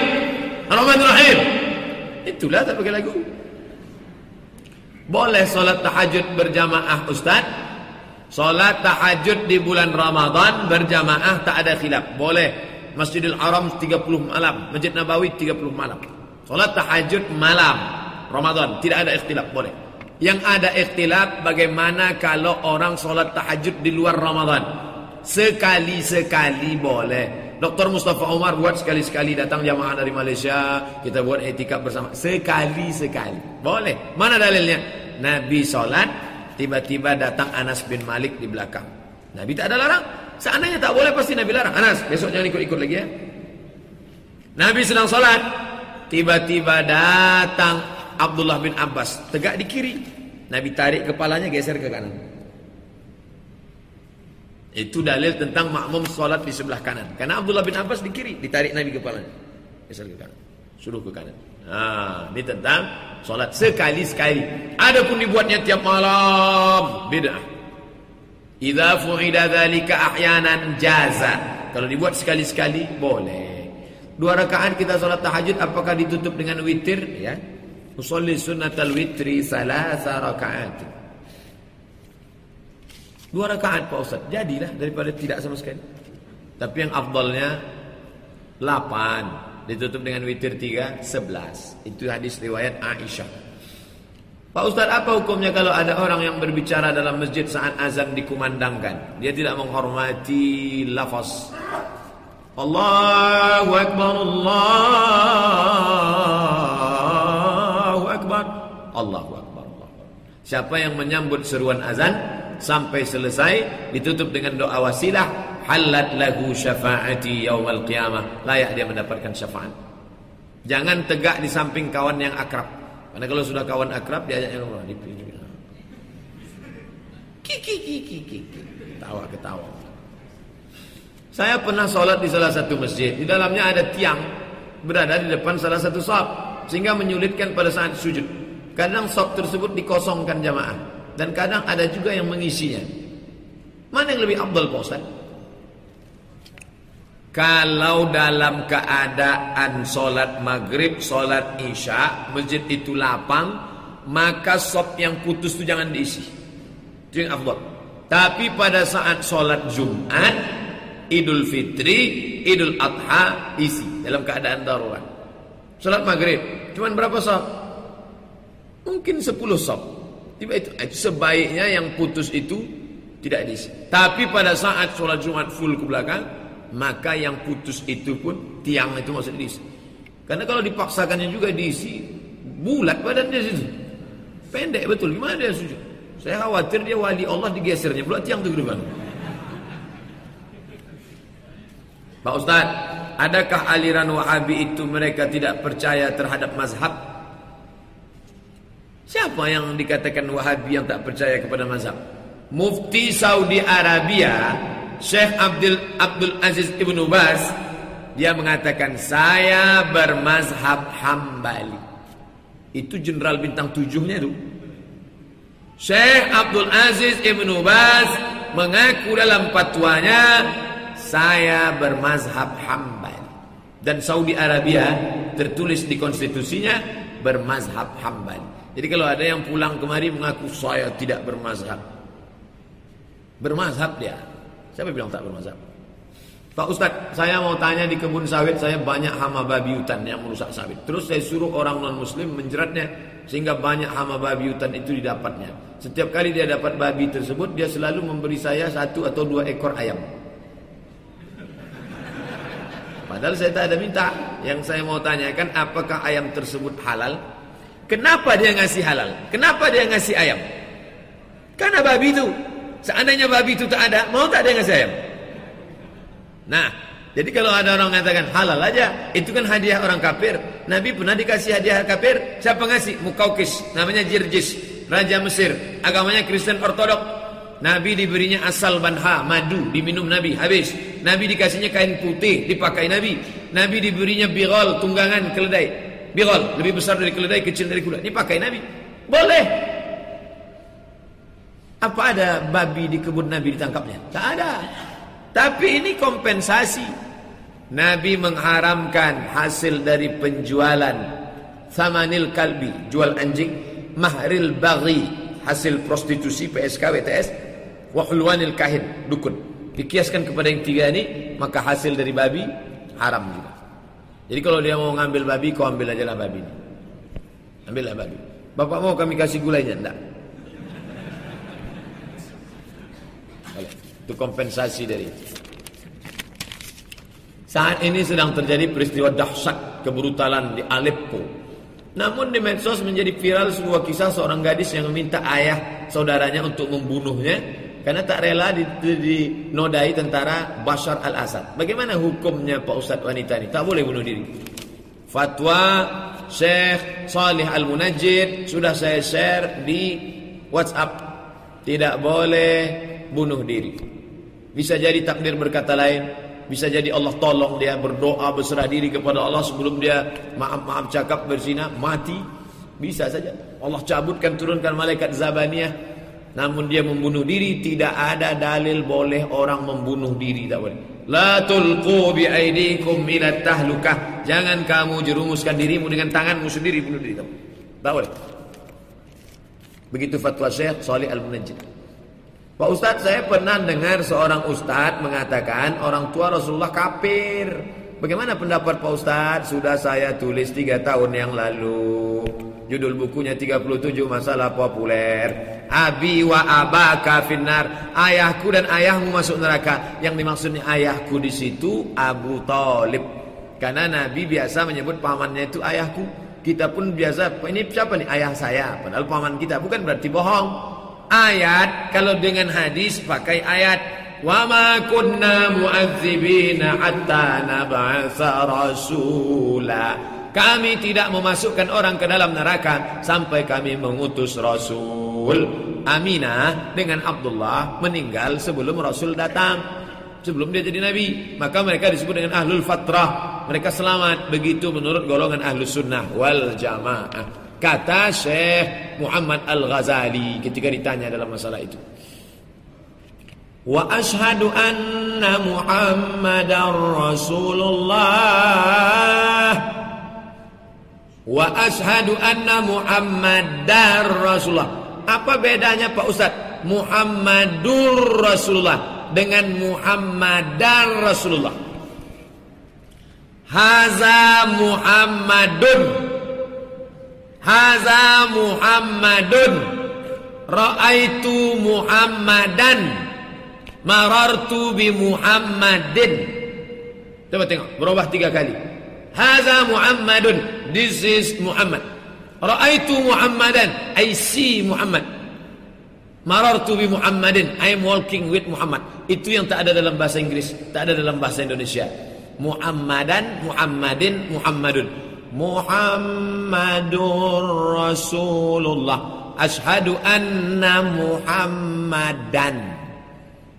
Speaker 2: Arrahmanir Rahim. Itulah tak pakai lagu. Boleh solat tahajud berjamaah Ustaz? Solat tahajud di bulan Ramadan berjamaah tak ada khilaf. Boleh. Masjidil Haram 30 malam, Masjid Nabawi 30 malam. Salat tahajud malam Ramadan tidak ada ikhtilaf boleh. Yang ada ikhtilaf bagaimana kalau orang solat tahajud di luar Ramadan. Sekali-sekali boleh. Dr. Mustafa Umar buat sekali-sekali datang jamaah dari Malaysia, kita buat etikap bersama. Sekali-sekali. Boleh. Mana dalilnya? Nabi solat tiba-tiba datang Anas bin Malik di belakang. Nabi tak ada larang. Seandainya tak boleh pasti Nabi larang. Anas, besok jangan ikut-ikut lagi ya. Nabi sedang salat, tiba-tiba datang Abdullah bin Abbas tegak di kiri. Nabi tarik kepalanya geser ke kanan. Itu dalil tentang makmum salat di sebelah kanan. Karena Abdullah bin Abbas di kiri, ditarik Nabi kepalanya. Geser ke kanan. Suruh ke kanan. Ha, ini tentang salat sekali-sekali. Adapun dibuatnya tiap malam, bid'ah. Idza fu'ida dzalika ahyanan jaza. Kalau dibuat sekali-sekali boleh. Dua rakaat kita salat tahajud apakah ditutup dengan witir ya? Usolli sunnatal witri salasa rakaat. Dua rakaat Pak Ustaz. Jadilah daripada tidak sama sekali. Tapi yang afdalnya 8 ditutup dengan witir 3 11. Itu hadis riwayat Aisyah. Pak Ustaz apa hukumnya kalau ada orang yang berbicara dalam masjid saat azan dikumandangkan Dia tidak menghormati lafaz Allahu Akbar Allahu Akbar. Allahu Akbar Allah. Siapa yang menyambut seruan azan Sampai selesai Ditutup dengan doa wasilah Halat lahu syafaati yawmal qiyamah. Layak dia mendapatkan syafaat. Jangan tegak di samping kawan yang akrab. Karena kalau sudah kawan akrab Diajak yang Allah Kiki kiki kiki Tawa ketawa saya pernah sholat di salah satu masjid. Di dalamnya ada tiang berada di depan salah satu sop. Sehingga menyulitkan pada saat sujud. Kadang sop tersebut dikosongkan jamaah. Dan kadang ada juga yang mengisinya. Mana yang lebih abdul Pak Kalau dalam keadaan sholat maghrib, sholat isya, masjid itu lapang, maka sop yang putus itu jangan diisi. Itu yang. Tapi pada saat sholat Jumat, Idul Fitri, Idul Adha isi dalam keadaan darurat. Salat maghrib, cuman berapa sop? Mungkin 10 sop. Tiba itu, itu sebaiknya yang putus itu tidak diisi. Tapi pada saat sholat Jumat full ke belakang, maka yang putus itu pun tiang itu masuk diisi. Karena kalau dipaksakannya juga diisi, bulat badannya situ. Pendek betul, gimana dia sujud? Saya khawatir dia wali Allah digesernya, bulat tiang itu ke depan. Pak Ustaz, adakah aliran Wahabi itu mereka tidak percaya terhadap mazhab? Siapa yang dikatakan Wahabi yang tak percaya kepada mazhab? Mufti Saudi Arabia, Syekh Abdul Abdul Aziz Ibnu Baz, dia mengatakan saya bermazhab Hambali. Itu jenderal bintang tujuhnya itu. Syekh Abdul Aziz Ibnu Baz mengaku dalam fatwanya saya bermazhab Hambali. Dan Saudi Arabia tertulis di konstitusinya bermazhab Hambali. Jadi kalau ada yang pulang kemari mengaku saya tidak bermazhab. Bermazhab dia. Siapa bilang tak bermazhab? Pak Ustadz, saya mau tanya di kebun sawit saya banyak hama babi hutan yang merusak sawit. Terus saya suruh orang non muslim menjeratnya sehingga banyak hama babi hutan itu didapatnya. Setiap kali dia dapat babi tersebut, dia selalu memberi saya satu atau dua ekor ayam. Padahal saya tak ada minta. Yang saya mau tanyakan apakah ayam tersebut halal? Kenapa dia ngasih halal? Kenapa dia ngasih ayam? Karena babi itu. Seandainya babi itu tak ada, mau tak dia ngasih ayam? Nah, jadi kalau ada orang mengatakan halal aja, itu kan hadiah orang kafir. Nabi pernah dikasih hadiah kafir, siapa ngasih? Mukaukis, namanya Jirjis, Raja Mesir, agamanya Kristen Ortodok. Nabi diberinya asal banha, madu, diminum Nabi, habis. Nabi dikasihnya kain putih, dipakai Nabi. Nabi diberinya birol, tunggangan keledai. Birol, lebih besar dari keledai, kecil dari kuda. Dipakai Nabi. Boleh. Apa ada babi di kebun Nabi ditangkapnya? Tak ada. Tapi ini kompensasi. Nabi mengharamkan hasil dari penjualan Thamanil kalbi, jual anjing Mahril baghi, hasil prostitusi PSK, WTS Wahulwanil kahin dukun. Dikiaskan kepada yang tiga ini maka hasil dari babi haram juga. Jadi kalau dia mau ngambil babi kau ambil aja lah babi ini. Ambillah babi. Bapak mau kami kasih gulanya enggak. Itu kompensasi dari itu. Saat ini sedang terjadi peristiwa dahsyat kebrutalan di Aleppo. Namun di medsos menjadi viral sebuah kisah seorang gadis yang meminta ayah saudaranya untuk membunuhnya karena tak rela dinodai tentara Bashar al-Assad. Bagaimana hukumnya Pak Ustadz wanita ini? Tak boleh bunuh diri. Fatwa Syekh Salih Al-Munajjid sudah saya share di WhatsApp. Tidak boleh bunuh diri. Bisa jadi takdir berkata lain, bisa jadi Allah tolong dia berdoa berserah diri kepada Allah sebelum dia maaf-maaf cakap berzina mati. Bisa saja. Allah cabutkan turunkan malaikat Zabaniyah. Namun dia membunuh diri tidak ada dalil boleh orang membunuh diri tak boleh. La tulqu bi aidikum ila tahlukah. Jangan kamu jerumuskan dirimu dengan tanganmu sendiri bunuh diri. Tak boleh. Begitu fatwa Syekh Salih Al-Munajjid. Pak Ustadz saya pernah dengar seorang Ustadz mengatakan orang tua Rasulullah kafir. Bagaimana pendapat Pak Ustadz? Sudah saya tulis tiga tahun yang lalu. Judul bukunya 37 masalah populer. Abi wa abaka finnar. Ayahku dan ayahmu masuk neraka. Yang dimaksudnya ayahku di situ Abu Talib. Karena Nabi biasa menyebut pamannya itu ayahku. Kita pun biasa, ini siapa nih ayah saya? Padahal paman kita bukan berarti bohong ayat kalau dengan hadis pakai ayat wa ma kunna mu'adzibina hatta nab'atsa rasula kami tidak memasukkan orang ke dalam neraka sampai kami mengutus rasul. Aminah dengan Abdullah meninggal sebelum rasul datang. Sebelum dia jadi nabi maka mereka disebut dengan ahlul fatrah. Mereka selamat. Begitu menurut golongan ahlus sunnah wal jamaah. Kata Syekh Muhammad Al-Ghazali ketika ditanya dalam masalah itu. Wa ashadu anna Muhammadar Rasulullah. Wa ashadu anna Muhammadar Rasulullah. Apa bedanya Pak Ustaz? Muhammadur Rasulullah dengan Muhammadar Rasulullah. Haza Muhammadun Haza Muhammadun Ra'aitu Muhammadan Marartu bi Muhammadin Coba tengok Berubah tiga kali Haza Muhammadun This is Muhammad. Ra'aitu Muhammadan. I see Muhammad. Marartu bi Muhammadin. I am walking with Muhammad. Itu yang tak ada dalam bahasa Inggris Tak ada dalam bahasa Indonesia. Muhammadan Muhammadin Muhammadun. Muhammadur Rasulullah. Ashadu anna Muhammadan.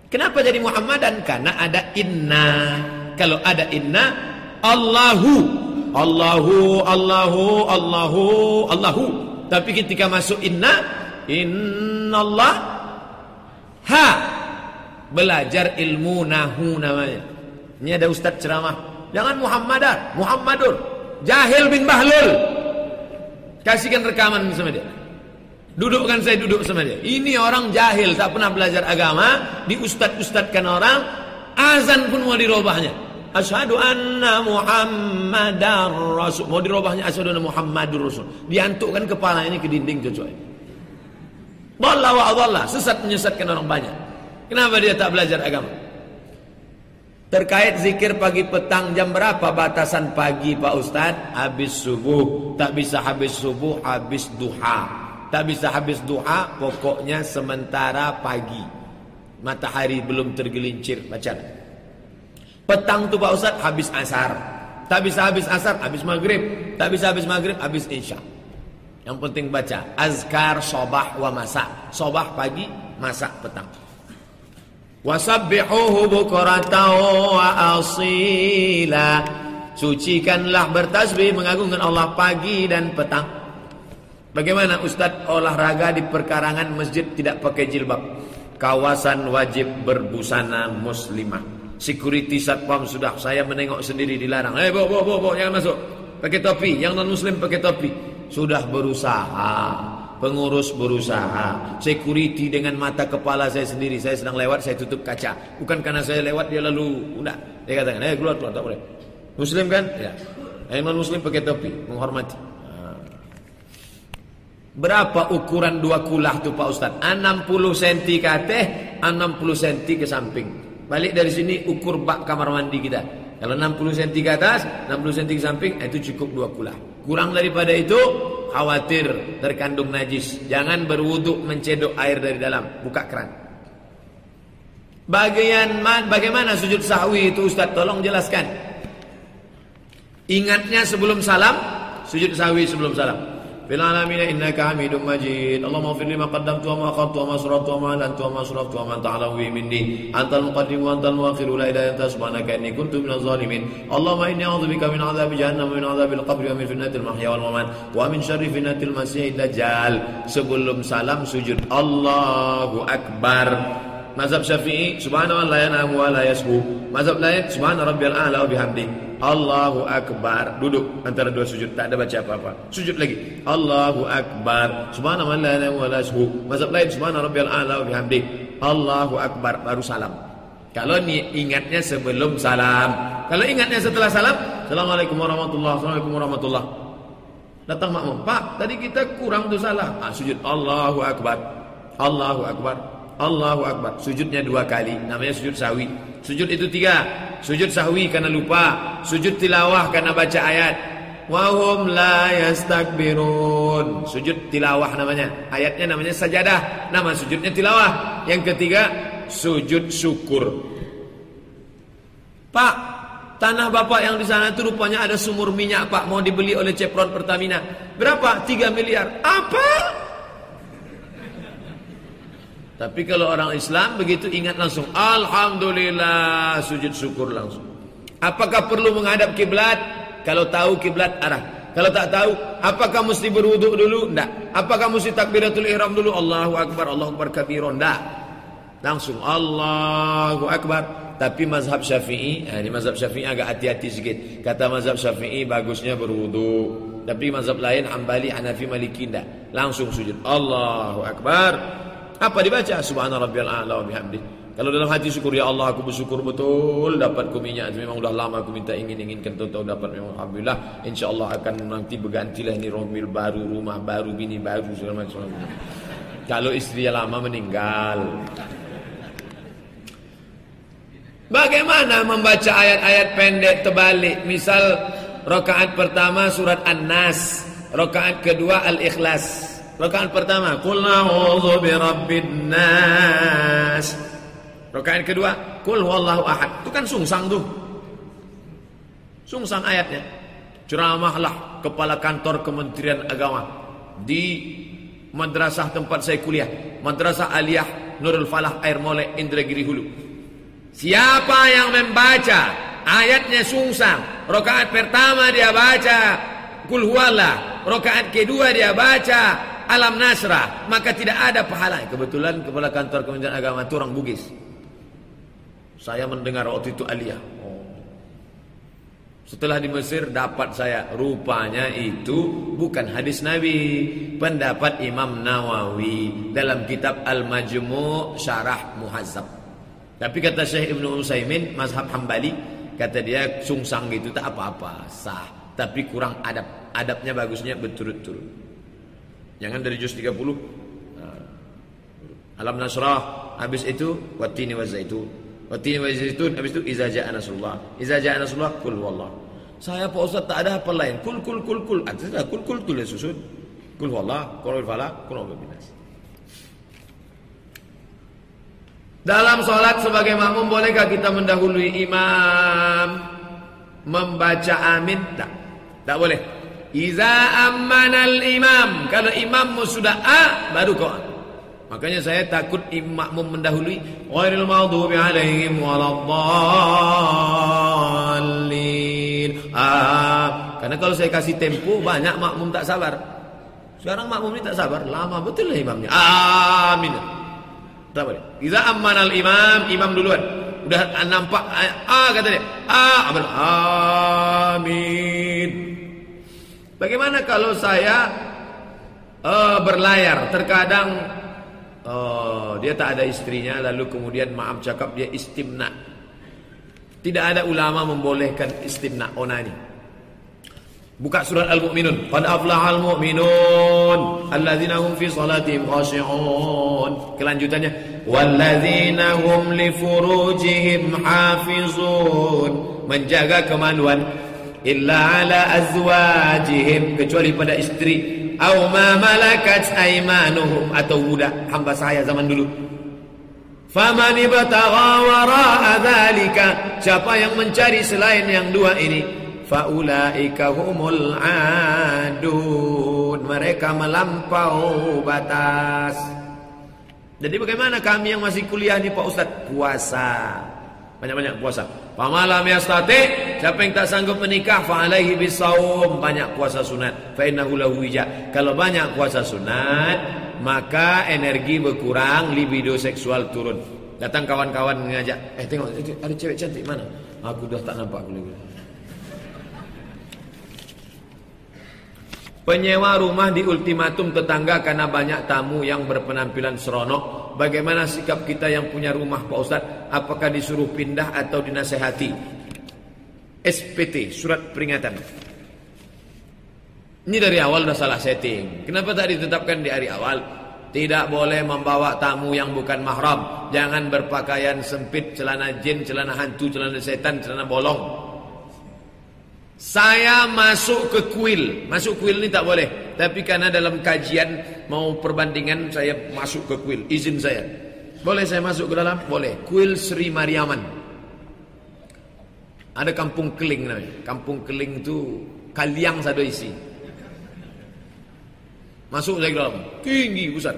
Speaker 2: Kenapa jadi Muhammadan? Karena ada inna. Kalau ada inna Allahu Allahu Allahu Allahu Allahu Tapi ketika masuk inna Innallah Ha Belajar ilmu nahu namanya Ini ada ustaz ceramah Jangan Muhammadan Muhammadur Jahil bin Bahlul. Kasihkan rekaman sama dia. Dudukkan saya duduk sama dia. Ini orang jahil, tak pernah belajar agama, diustad-ustadkan orang, azan pun mau dirubahnya. Asyhadu anna Muhammadar Rasul. Mau dirubahnya asyhadu anna Muhammadur Rasul. Diantukkan kepala ini ke dinding cocoy. Wallah wa Allah, sesat menyesatkan orang banyak. Kenapa dia tak belajar agama? Terkait zikir pagi petang jam berapa batasan pagi Pak Ustaz? Habis subuh. Tak bisa habis subuh, habis duha. Tak bisa habis duha, pokoknya sementara pagi. Matahari belum tergelincir. Baca. Petang tu Pak Ustaz habis asar. Tak bisa habis asar, habis maghrib. Tak bisa habis maghrib, habis isya. Yang penting baca. Azkar sobah wa masa. Sobah pagi, masa petang. Wasabbihuhu bukratan wa asila. Sucikanlah bertasbih mengagungkan Allah pagi dan petang. Bagaimana Ustaz olahraga di perkarangan masjid tidak pakai jilbab? Kawasan wajib berbusana muslimah. Security satpam sudah saya menengok sendiri dilarang. Eh, bo, bo, bo, bo, jangan masuk. Pakai topi, yang non muslim pakai topi. Sudah berusaha pengurus berusaha, security dengan mata kepala saya sendiri, saya sedang lewat, saya tutup kaca. Bukan karena saya lewat dia lalu, udah, dia katakan, eh keluar keluar tak boleh. Muslim kan? Ya. Eh, non muslim pakai topi, menghormati. Ah. Berapa ukuran dua kulah tu Pak Ustaz? 60 cm ke atas, 60 cm ke samping. Balik dari sini ukur bak kamar mandi kita. Kalau 60 cm ke atas, 60 cm ke samping, itu cukup dua kulah. Kurang daripada itu, khawatir terkandung najis. Jangan berwudu mencedok air dari dalam, buka keran. Bagian bagaimana sujud sahwi itu Ustaz? Tolong jelaskan. Ingatnya sebelum salam, sujud sahwi sebelum salam. في العالمين إنك حميد مجيد. اللهم اغفر لي ما قدمت وما أخرت وما أسررت وما أعلنت وما أسرفت وما أنت أعلم به مني. أنت المقدم وأنت المؤخر لا إله إلا أنت سبحانك إني كنت من الظالمين. اللهم إني أعوذ بك من عذاب جهنم ومن عذاب القبر ومن فتنة المحيا والممات ومن شر فتنة المسيح الدجال. sebelum salam sujud Allahu Akbar Mazhab Syafi'i subhanahu la yanamu wa la yasbu. Mazhab lain subhana rabbiyal a'la wa. Allahu akbar. Duduk antara dua sujud, tak ada baca apa-apa. Sujud lagi. Allahu akbar. Subhana man la yanamu wa la yasbu. Mazhab lain subhana rabbiyal a'la wa bihamdi. Allahu akbar baru salam. Kalau ni ingatnya sebelum salam. Kalau ingatnya setelah salam, Assalamualaikum warahmatullahi Assalamualaikum warahmatullahi. Datang makmum, Pak, tadi kita kurang tu salah. Ah, sujud Allahu akbar. Allahu akbar. Allahu Akbar. Sujudnya dua kali. Namanya sujud sahwi. Sujud itu tiga. Sujud sahwi karena lupa. Sujud tilawah karena baca ayat. Wahum la yastakbirun. Sujud tilawah namanya. Ayatnya namanya sajadah. Nama sujudnya tilawah. Yang ketiga, sujud syukur. Pak, tanah bapak yang di sana itu rupanya ada sumur minyak pak. Mau dibeli oleh Chevron Pertamina. Berapa? Tiga miliar. Apa? Tapi kalau orang Islam begitu ingat langsung Alhamdulillah sujud syukur langsung. Apakah perlu menghadap kiblat? Kalau tahu kiblat arah. Kalau tak tahu, apakah mesti berwuduk dulu? Tidak. Apakah mesti takbiratul ihram dulu? Allahu akbar, Allahu akbar kabiron. Tidak. Langsung Allahu akbar. Tapi mazhab Syafi'i, eh, ini mazhab Syafi'i agak hati-hati sedikit. Kata mazhab Syafi'i bagusnya berwuduk. Tapi mazhab lain Hambali, Hanafi, Maliki tidak. Langsung sujud. Allahu akbar. Apa dibaca? Subhana rabbiyal a'la wa. Kalau dalam hati syukur ya Allah aku bersyukur betul dapat ku minyak memang sudah lama aku minta ingin inginkan tahu dapat memang alhamdulillah insyaallah akan nanti bergantilah ini romil baru rumah baru bini baru segala macam. Kalau istri yang lama meninggal. Bagaimana membaca ayat-ayat pendek terbalik? Misal rakaat pertama surat An-Nas, rakaat kedua Al-Ikhlas. Rakaat pertama, qul a'udzu birabbin nas. Rakaat kedua, qul huwallahu ahad. Itu kan sungsang tuh. Sungsang ayatnya. Ceramahlah kepala kantor Kementerian Agama di madrasah tempat saya kuliah, Madrasah Aliyah Nurul Falah Air Mole Indragiri Hulu. Siapa yang membaca ayatnya sungsang, rakaat pertama dia baca kul huwallah, rakaat kedua dia baca alam nasrah maka tidak ada pahala. Kebetulan kepala kantor Kementerian Agama itu orang Bugis. Saya mendengar waktu itu aliyah. Oh. setelah di Mesir dapat saya. Rupanya itu bukan hadis Nabi. Pendapat Imam Nawawi dalam kitab Al-Majmu' Syarah Muhazzab. Tapi kata Syekh Ibnu Utsaimin mazhab Hambali kata dia sungsang gitu tak apa-apa sah. Tapi kurang adab. Adabnya bagusnya berturut-turut Jangan dari juz 30. Nah. Alam Nasrah, habis itu watini wa zaitun. Watini wa zaitun, habis itu iza ja'a nasrullah. Iza ja'a nasrullah, kul wallah. Saya Pak Ustaz tak ada apa lain. Kul kul kul kul. Artinya kul kul tulis susun. Kul wallah, kul falak, kul binas. Dalam solat sebagai makmum bolehkah kita mendahului imam membaca amin? Tak. Tak boleh. Iza ammanal imam. Kalau imammu sudah A, baru kau. Makanya saya takut imammu mendahului. Ghairil maghdubi alaihim waladdallin. Ah, karena kalau saya kasih tempo banyak makmum tak sabar. Sekarang makmum ini tak sabar, lama betul lah imamnya. Amin. Tak boleh. Iza ammanal imam, imam duluan. Udah nampak A kata dia. A, amin. Bagaimana kalau saya uh, berlayar terkadang uh, dia tak ada istrinya lalu kemudian maaf cakap dia istimna. Tidak ada ulama membolehkan istimna onani. Buka surat Al-Mu'minun. Qad aflahal mu'minun alladzina hum fi salatihim khashi'un. Kelanjutannya walladzina hum li furujihim hafizun. Menjaga kemaluan illa ala azwajihim kecuali pada istri Au ma malakat aimanuhum atau budak hamba saya zaman dulu. Faman ibtagha wara'a dzalika siapa yang mencari selain yang dua ini faulaika humul adun mereka melampau batas. Jadi bagaimana kami yang masih kuliah nih Pak Ustaz puasa banyak-banyak puasa. Pamalam yastati, siapa yang tak sanggup menikah fa alaihi bisawm, banyak puasa sunat. Fa innahu lahu Kalau banyak puasa sunat, maka energi berkurang, libido seksual turun. Datang kawan-kawan mengajak, eh tengok ada cewek cantik mana? Aku dah tak nampak lagi. Penyewa rumah di ultimatum tetangga karena banyak tamu yang berpenampilan seronok. Bagaimana sikap kita yang punya rumah Pak Ustaz? Apakah disuruh pindah atau dinasehati? SPT, surat peringatan. Ini dari awal dah salah setting. Kenapa tak ditetapkan di hari awal? Tidak boleh membawa tamu yang bukan mahram. Jangan berpakaian sempit, celana jin, celana hantu, celana setan, celana bolong. Saya masuk ke kuil. Masuk kuil ini tak boleh. Tapi karena dalam kajian mau perbandingan saya masuk ke kuil. Izin saya. Boleh saya masuk ke dalam? Boleh. Kuil Sri Mariaman. Ada kampung keling namanya. Kampung keling itu kaliang satu isi. Masuk saya ke dalam. Tinggi besar.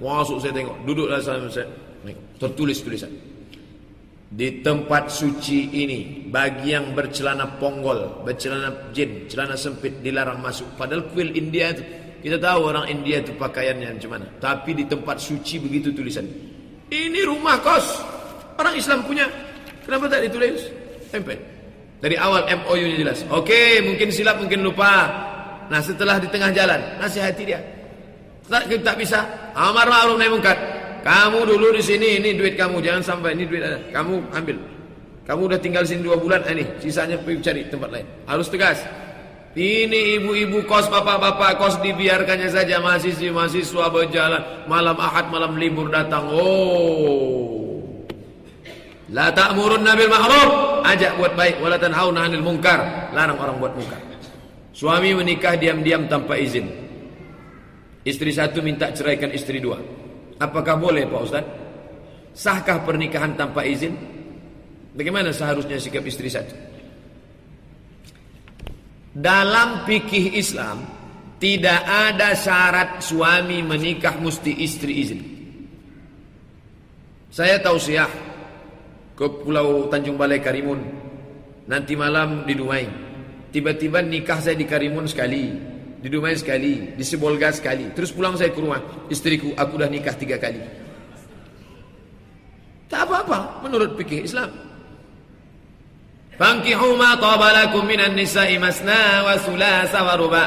Speaker 2: Masuk saya tengok. Duduklah saya. Tertulis tulisan. Di tempat suci ini Bagi yang bercelana ponggol Bercelana jin Celana sempit dilarang masuk. Padahal kuil India itu Kita tahu orang India itu pakaiannya macam mana. Tapi di tempat suci begitu tulisan. Ini rumah kos. Orang Islam punya. Kenapa tak ditulis? Tempel. Dari awal MOU nya jelas. Oke mungkin silap mungkin lupa. Nah setelah di tengah jalan Nasihati dia. Tak, tak bisa. Amar ma'ruf naik mungkar kamu dulu di sini, ini duit kamu, jangan sampai ini duit ada. Kamu ambil. Kamu udah tinggal di sini dua bulan, ini sisanya pergi cari tempat lain. Harus tegas. Ini ibu-ibu kos, bapak-bapak kos dibiarkannya saja mahasiswa-mahasiswa berjalan malam ahad, malam libur datang. Oh. La ta'murun nabil ma'ruf, ajak buat baik, wala tanhauna 'anil munkar, larang orang buat munkar. Suami menikah diam-diam tanpa izin. Istri satu minta ceraikan istri dua. Apakah boleh Pak Ustaz? Sahkah pernikahan tanpa izin? Bagaimana seharusnya sikap istri satu? Dalam fikih Islam tidak ada syarat suami menikah mesti istri izin. Saya tahu siah ke Pulau Tanjung Balai Karimun. Nanti malam di Dumai. Tiba-tiba nikah saya di Karimun sekali. Di Dumai sekali, di Sibolga sekali. Terus pulang saya ke rumah, istriku, aku dah nikah tiga kali. Tak apa-apa menurut fikih Islam. Fankihu ma tabalakum minan nisa'i masna wa sulasa wa ruba.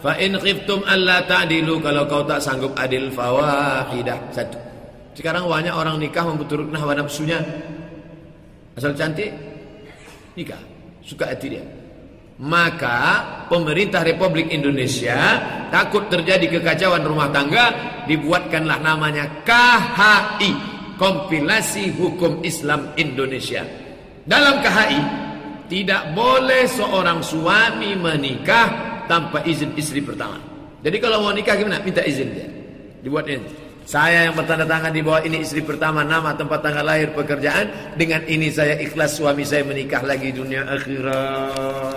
Speaker 2: Fa in khiftum alla ta'dilu kalau kau tak sanggup adil fawahidah. Satu. Sekarang banyak orang nikah memperturut hawa nafsunya. Asal cantik nikah, suka hati dia. Maka pemerintah Republik Indonesia takut terjadi kekacauan rumah tangga dibuatkanlah namanya KHI Kompilasi Hukum Islam Indonesia. Dalam KHI tidak boleh seorang suami menikah tanpa izin istri pertama. Jadi kalau mau nikah gimana? Minta izin dia. Dibuat ini. Saya yang bertanda tangan di bawah ini istri pertama nama tempat tanggal lahir pekerjaan dengan ini saya ikhlas suami saya menikah lagi dunia akhirat.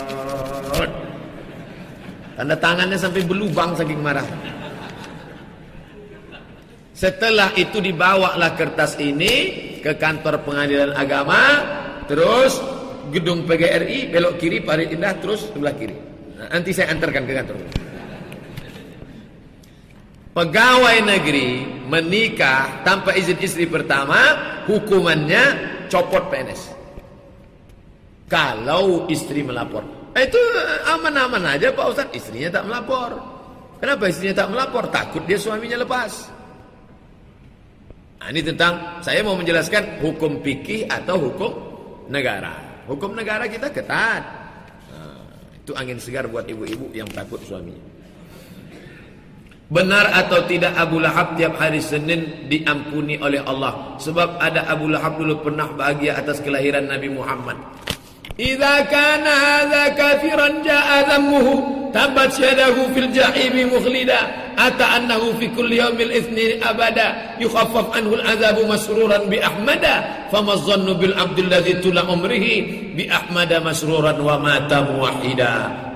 Speaker 2: Tanda tangannya sampai berlubang saking marah. Setelah itu dibawalah kertas ini ke kantor pengadilan agama, terus gedung PGRI belok kiri Parit Indah terus sebelah kiri. Nanti saya antarkan ke kantor. Pegawai negeri menikah tanpa izin istri pertama, hukumannya copot PNS. Kalau istri melapor. Eh, itu aman-aman aja Pak Ustaz, istrinya tak melapor. Kenapa istrinya tak melapor? Takut dia suaminya lepas. Nah, ini tentang saya mau menjelaskan hukum fikih atau hukum negara. Hukum negara kita ketat. Nah, itu angin segar buat ibu-ibu yang takut suaminya. Benar atau tidak Abu Lahab tiap hari Senin diampuni oleh Allah. Sebab ada Abu Lahab dulu pernah bahagia atas kelahiran Nabi Muhammad. Kana kafiran ja'a dhammuhu tabat fil mukhlida ata annahu fi kulli yawmil abada yukhaffaf anhu masruran bi ahmada fama dhannu bil tula umrihi bi ahmada masruran wa mata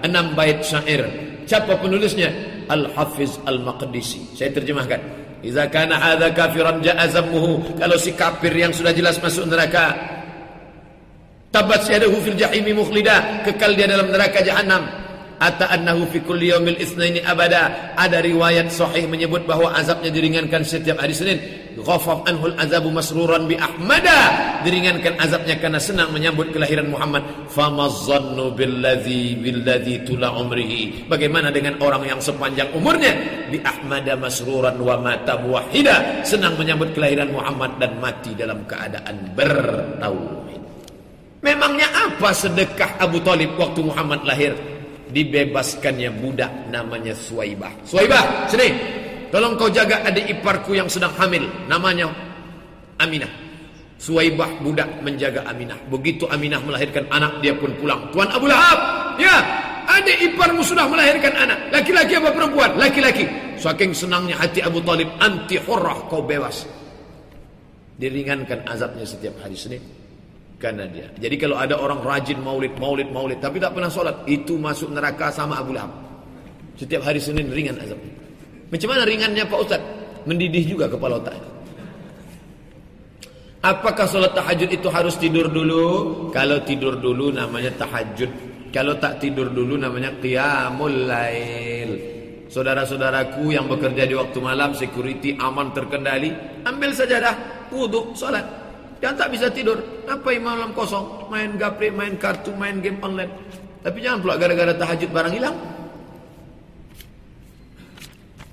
Speaker 2: enam bait syair. Siapa penulisnya al hafiz al maqdisi saya terjemahkan. Iza kana hadza kafiran ja'a zammuhu. Kalau si kafir yang sudah jelas masuk neraka tabat syadahu fil jahimi mukhlida kekal dia dalam neraka jahanam ata annahu fi kulli yaumil itsnaini abada. Ada riwayat sahih menyebut bahwa azabnya diringankan setiap hari Senin. Ghafaf anhul azabu masruran bi ahmada diringankan azabnya karena senang menyambut kelahiran Muhammad. Famazannu billadzi billadzi tula umrihi. Bagaimana dengan orang yang sepanjang umurnya? Bi ahmada masruran wa mata muwahhida. Senang menyambut kelahiran Muhammad dan mati dalam keadaan bertauhid. Memangnya apa sedekah Abu Talib waktu Muhammad lahir dibebaskannya budak namanya Suwaibah. Suwaibah, sini. Tolong kau jaga adik iparku yang sedang hamil. Namanya Aminah. Suwaibah budak menjaga Aminah. Begitu Aminah melahirkan anak, dia pun pulang. Tuan Abu Lahab, ya, adik iparmu sudah melahirkan anak. Laki-laki apa perempuan? Laki-laki. Saking senangnya hati Abu Talib, anti hurrah kau bebas. Diringankan azabnya setiap hari Senin karena dia. Jadi kalau ada orang rajin maulid, maulid, maulid, tapi tak pernah sholat, itu masuk neraka sama Abu Lahab. Setiap hari Senin ringan azab. Macam mana ringannya Pak Ustaz? Mendidih juga kepala otak. Apakah sholat tahajud itu harus tidur dulu? Kalau tidur dulu namanya tahajud. Kalau tak tidur dulu namanya qiyamul lail. Saudara-saudaraku yang bekerja di waktu malam, security aman terkendali, ambil sajadah, wudhu, sholat. Yang tak bisa tidur, apa yang malam kosong? Main gapre, main kartu, main game online. Tapi jangan pula gara-gara tahajud barang hilang.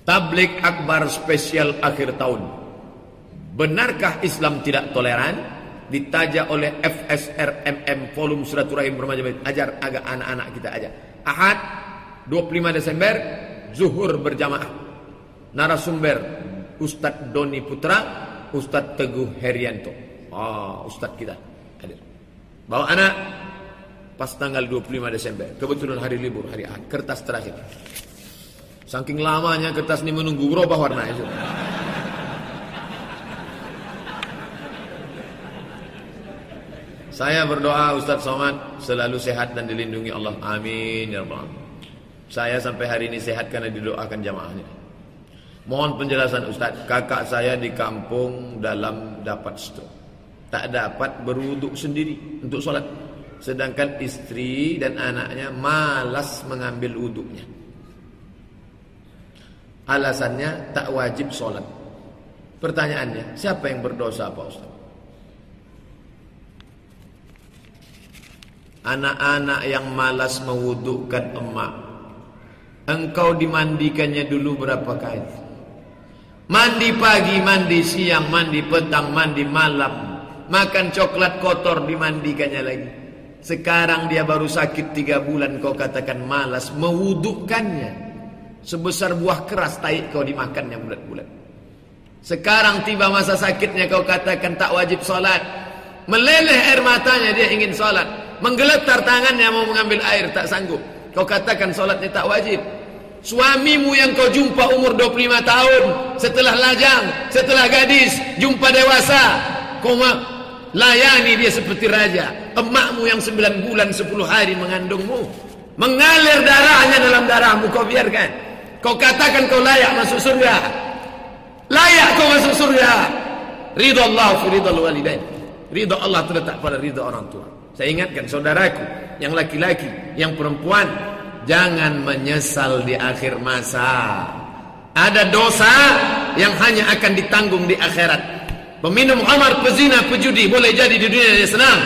Speaker 2: Tablik akbar spesial akhir tahun. Benarkah Islam tidak toleran? Ditaja oleh FSRMM volume Silaturahim Remaja Ajar agak anak-anak kita aja. Ahad 25 Desember zuhur berjamaah. Narasumber Ustadz Doni Putra, Ustadz Teguh Herianto. Oh, ustaz kita hadir. Bawa anak pas tanggal 25 Desember. Kebetulan hari libur, hari Ahad. Kertas terakhir. Saking lamanya kertas ini menunggu berubah warna itu. Saya berdoa Ustaz Somad selalu sehat dan dilindungi Allah. Amin ya rabbal Saya sampai hari ini sehat karena didoakan jamaahnya. Mohon penjelasan Ustaz, kakak saya di kampung dalam dapat stroke tak dapat berwuduk sendiri untuk solat. Sedangkan istri dan anaknya malas mengambil wuduknya. Alasannya tak wajib solat. Pertanyaannya siapa yang berdosa Pak Ustaz? Anak-anak yang malas mewudukkan emak. Engkau dimandikannya dulu berapa kali? Mandi pagi mandi siang mandi petang mandi malam Makan coklat kotor dimandikannya lagi. Sekarang dia baru sakit tiga bulan kau katakan malas mewudukannya. Sebesar buah keras taik kau dimakannya bulat-bulat. Sekarang tiba masa sakitnya kau katakan tak wajib solat. Meleleh air matanya dia ingin solat. Menggeletar tangannya mau mengambil air tak sanggup. Kau katakan solatnya tak wajib. Suamimu yang kau jumpa umur 25 tahun. Setelah lajang, setelah gadis, jumpa dewasa. Kau Layani dia seperti raja. Emakmu yang sembilan bulan sepuluh hari mengandungmu. Mengalir darahnya dalam darahmu kau biarkan. Kau katakan kau layak masuk surga. Layak kau masuk surga. Ridha Allah fi ridha walidain. Ridha Allah terletak pada ridha orang tua. Saya ingatkan saudaraku yang laki-laki, yang perempuan, jangan menyesal di akhir masa. Ada dosa yang hanya akan ditanggung di akhirat. Peminum khamar, pezina, pejudi boleh jadi di dunia dia senang.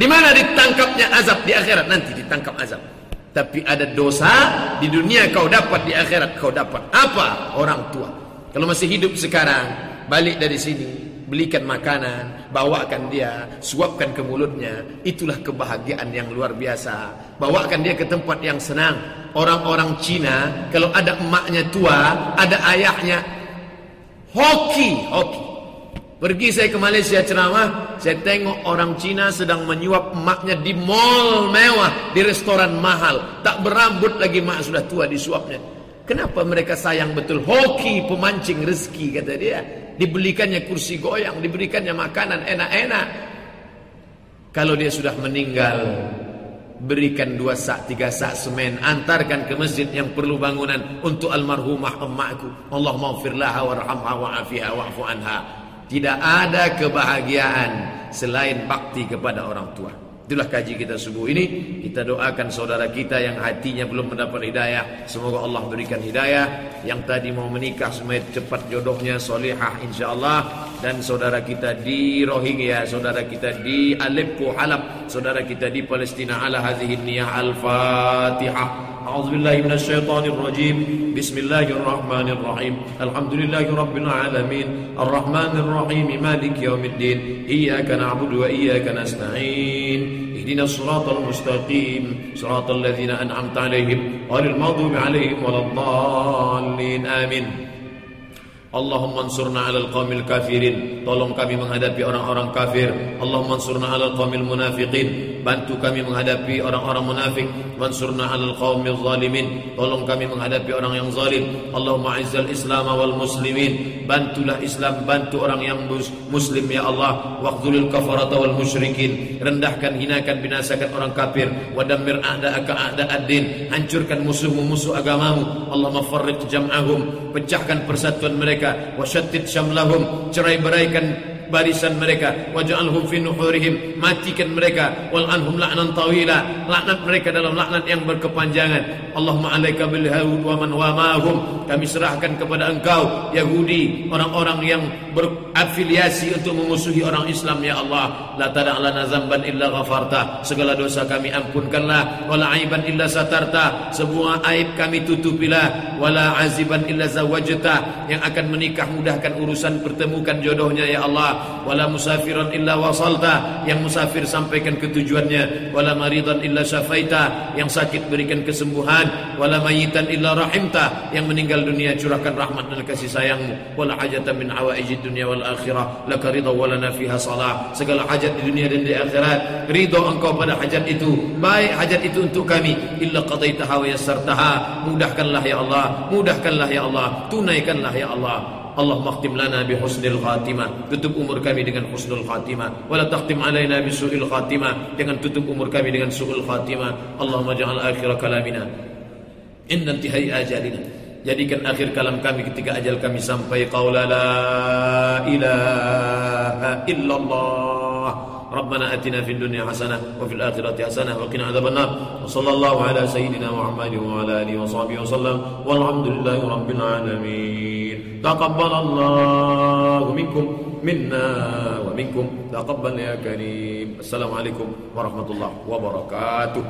Speaker 2: Di mana ditangkapnya azab di akhirat nanti ditangkap azab. Tapi ada dosa di dunia kau dapat di akhirat kau dapat apa? Orang tua. Kalau masih hidup sekarang, balik dari sini, belikan makanan, bawakan dia, suapkan ke mulutnya. Itulah kebahagiaan yang luar biasa. Bawakan dia ke tempat yang senang. Orang-orang Cina, kalau ada emaknya tua, ada ayahnya, hoki, hoki. Pergi saya ke Malaysia ceramah, saya tengok orang Cina sedang menyuap emaknya di mall mewah, di restoran mahal. Tak berambut lagi mak sudah tua disuapnya. Kenapa mereka sayang betul? Hoki pemancing rezeki kata dia. Dibelikannya kursi goyang, diberikannya makanan enak-enak. Kalau dia sudah meninggal, berikan dua sak, tiga sak semen, antarkan ke masjid yang perlu bangunan untuk almarhumah emakku. Allah laha warhamha wa'afiha wa'fu anha. Tidak ada kebahagiaan selain bakti kepada orang tua. Itulah kaji kita subuh ini. Kita doakan saudara kita yang hatinya belum mendapat hidayah. Semoga Allah berikan hidayah. Yang tadi mau menikah semoga cepat jodohnya solihah insyaAllah. Dan saudara kita di Rohingya, saudara kita di Aleppo, Halab, saudara kita di Palestina. Ala hazihin niyah al-Fatihah. أعوذ بالله من الشيطان الرجيم. بسم الله الرحمن الرحيم. الحمد لله رب العالمين. الرحمن الرحيم مالك يوم الدين. إياك نعبد وإياك نستعين. اهدنا الصراط المستقيم. صراط الذين أنعمت عليهم. غير المغضوب عليهم ولا الضالين. آمين. Allahumma ansurna alal qawmil kafirin Tolong kami menghadapi orang-orang kafir. Allahumma ansurna alal qawmil munafiqin Bantu kami menghadapi orang-orang munafik. Mansurna alal qawmil zalimin. Tolong kami menghadapi orang yang zalim. Allahumma izzal islam wal muslimin. Bantulah Islam, bantu orang yang muslim ya Allah. Waqdulil kafarata wal musyrikin. Rendahkan, hinakan, binasakan orang kafir. Wadammir a'da'aka a'da'ad-din Hancurkan musuh-musuh agamamu. Allahumma farrid jam'ahum. Pecahkan persatuan mereka. Wasyattid syamlahum. Cerai-beraikan barisan mereka. Waj'alhum fi nuhurihim. Matikan mereka. Wal anhum la'nan tawila. Laknat mereka dalam laknat yang berkepanjangan. Allahumma alaika bil yahud wa man wamahum. Kami serahkan kepada engkau Yahudi orang-orang yang berafiliasi untuk memusuhi orang Islam ya Allah. La tada' lana zamban illa ghafarta. Segala dosa kami ampunkanlah. Wala aiban illa satarta. Semua aib kami tutupilah. Wala aziban illa zawajta. Yang akan menikah mudahkan urusan pertemukan jodohnya ya Allah wala musafiran illa wasalta. Yang musafir sampaikan ke tujuannya wala maridan illa syafaita. Yang sakit berikan kesembuhan wala mayitan illa rahimta. Yang meninggal dunia curahkan rahmat dan kasih sayangmu. Wala hajatan min awaijid dunia wal akhirah. Laka ridha wala fiha salah. Segala hajat di dunia dan di akhirat ridha engkau pada hajat itu. Baik hajat itu untuk kami. Illa qadaitaha wa yassartaha. Mudahkanlah ya Allah. Mudahkanlah ya Allah. Tunaikanlah ya Allah Allahumma khtim lana bi husnil khatimah. Tutup umur kami dengan husnul khatimah. Wala takhtim alaina bi su'il khatimah. Jangan tutup umur kami dengan su'ul khatimah. Allahumma ja'al akhir kalamina. Inna intihai ajalina. Jadikan akhir kalam kami ketika ajal kami sampai. Qaula la ilaha illallah ربنا آتنا في الدنيا حسنة وفي الآخرة حسنة وقنا عذاب النار. وصلى الله على سيدنا محمد وعلى آله وصحبه وسلم. والحمد لله رب العالمين. تقبل الله منكم منا ومنكم. تقبل يا كريم. السلام عليكم ورحمة الله وبركاته.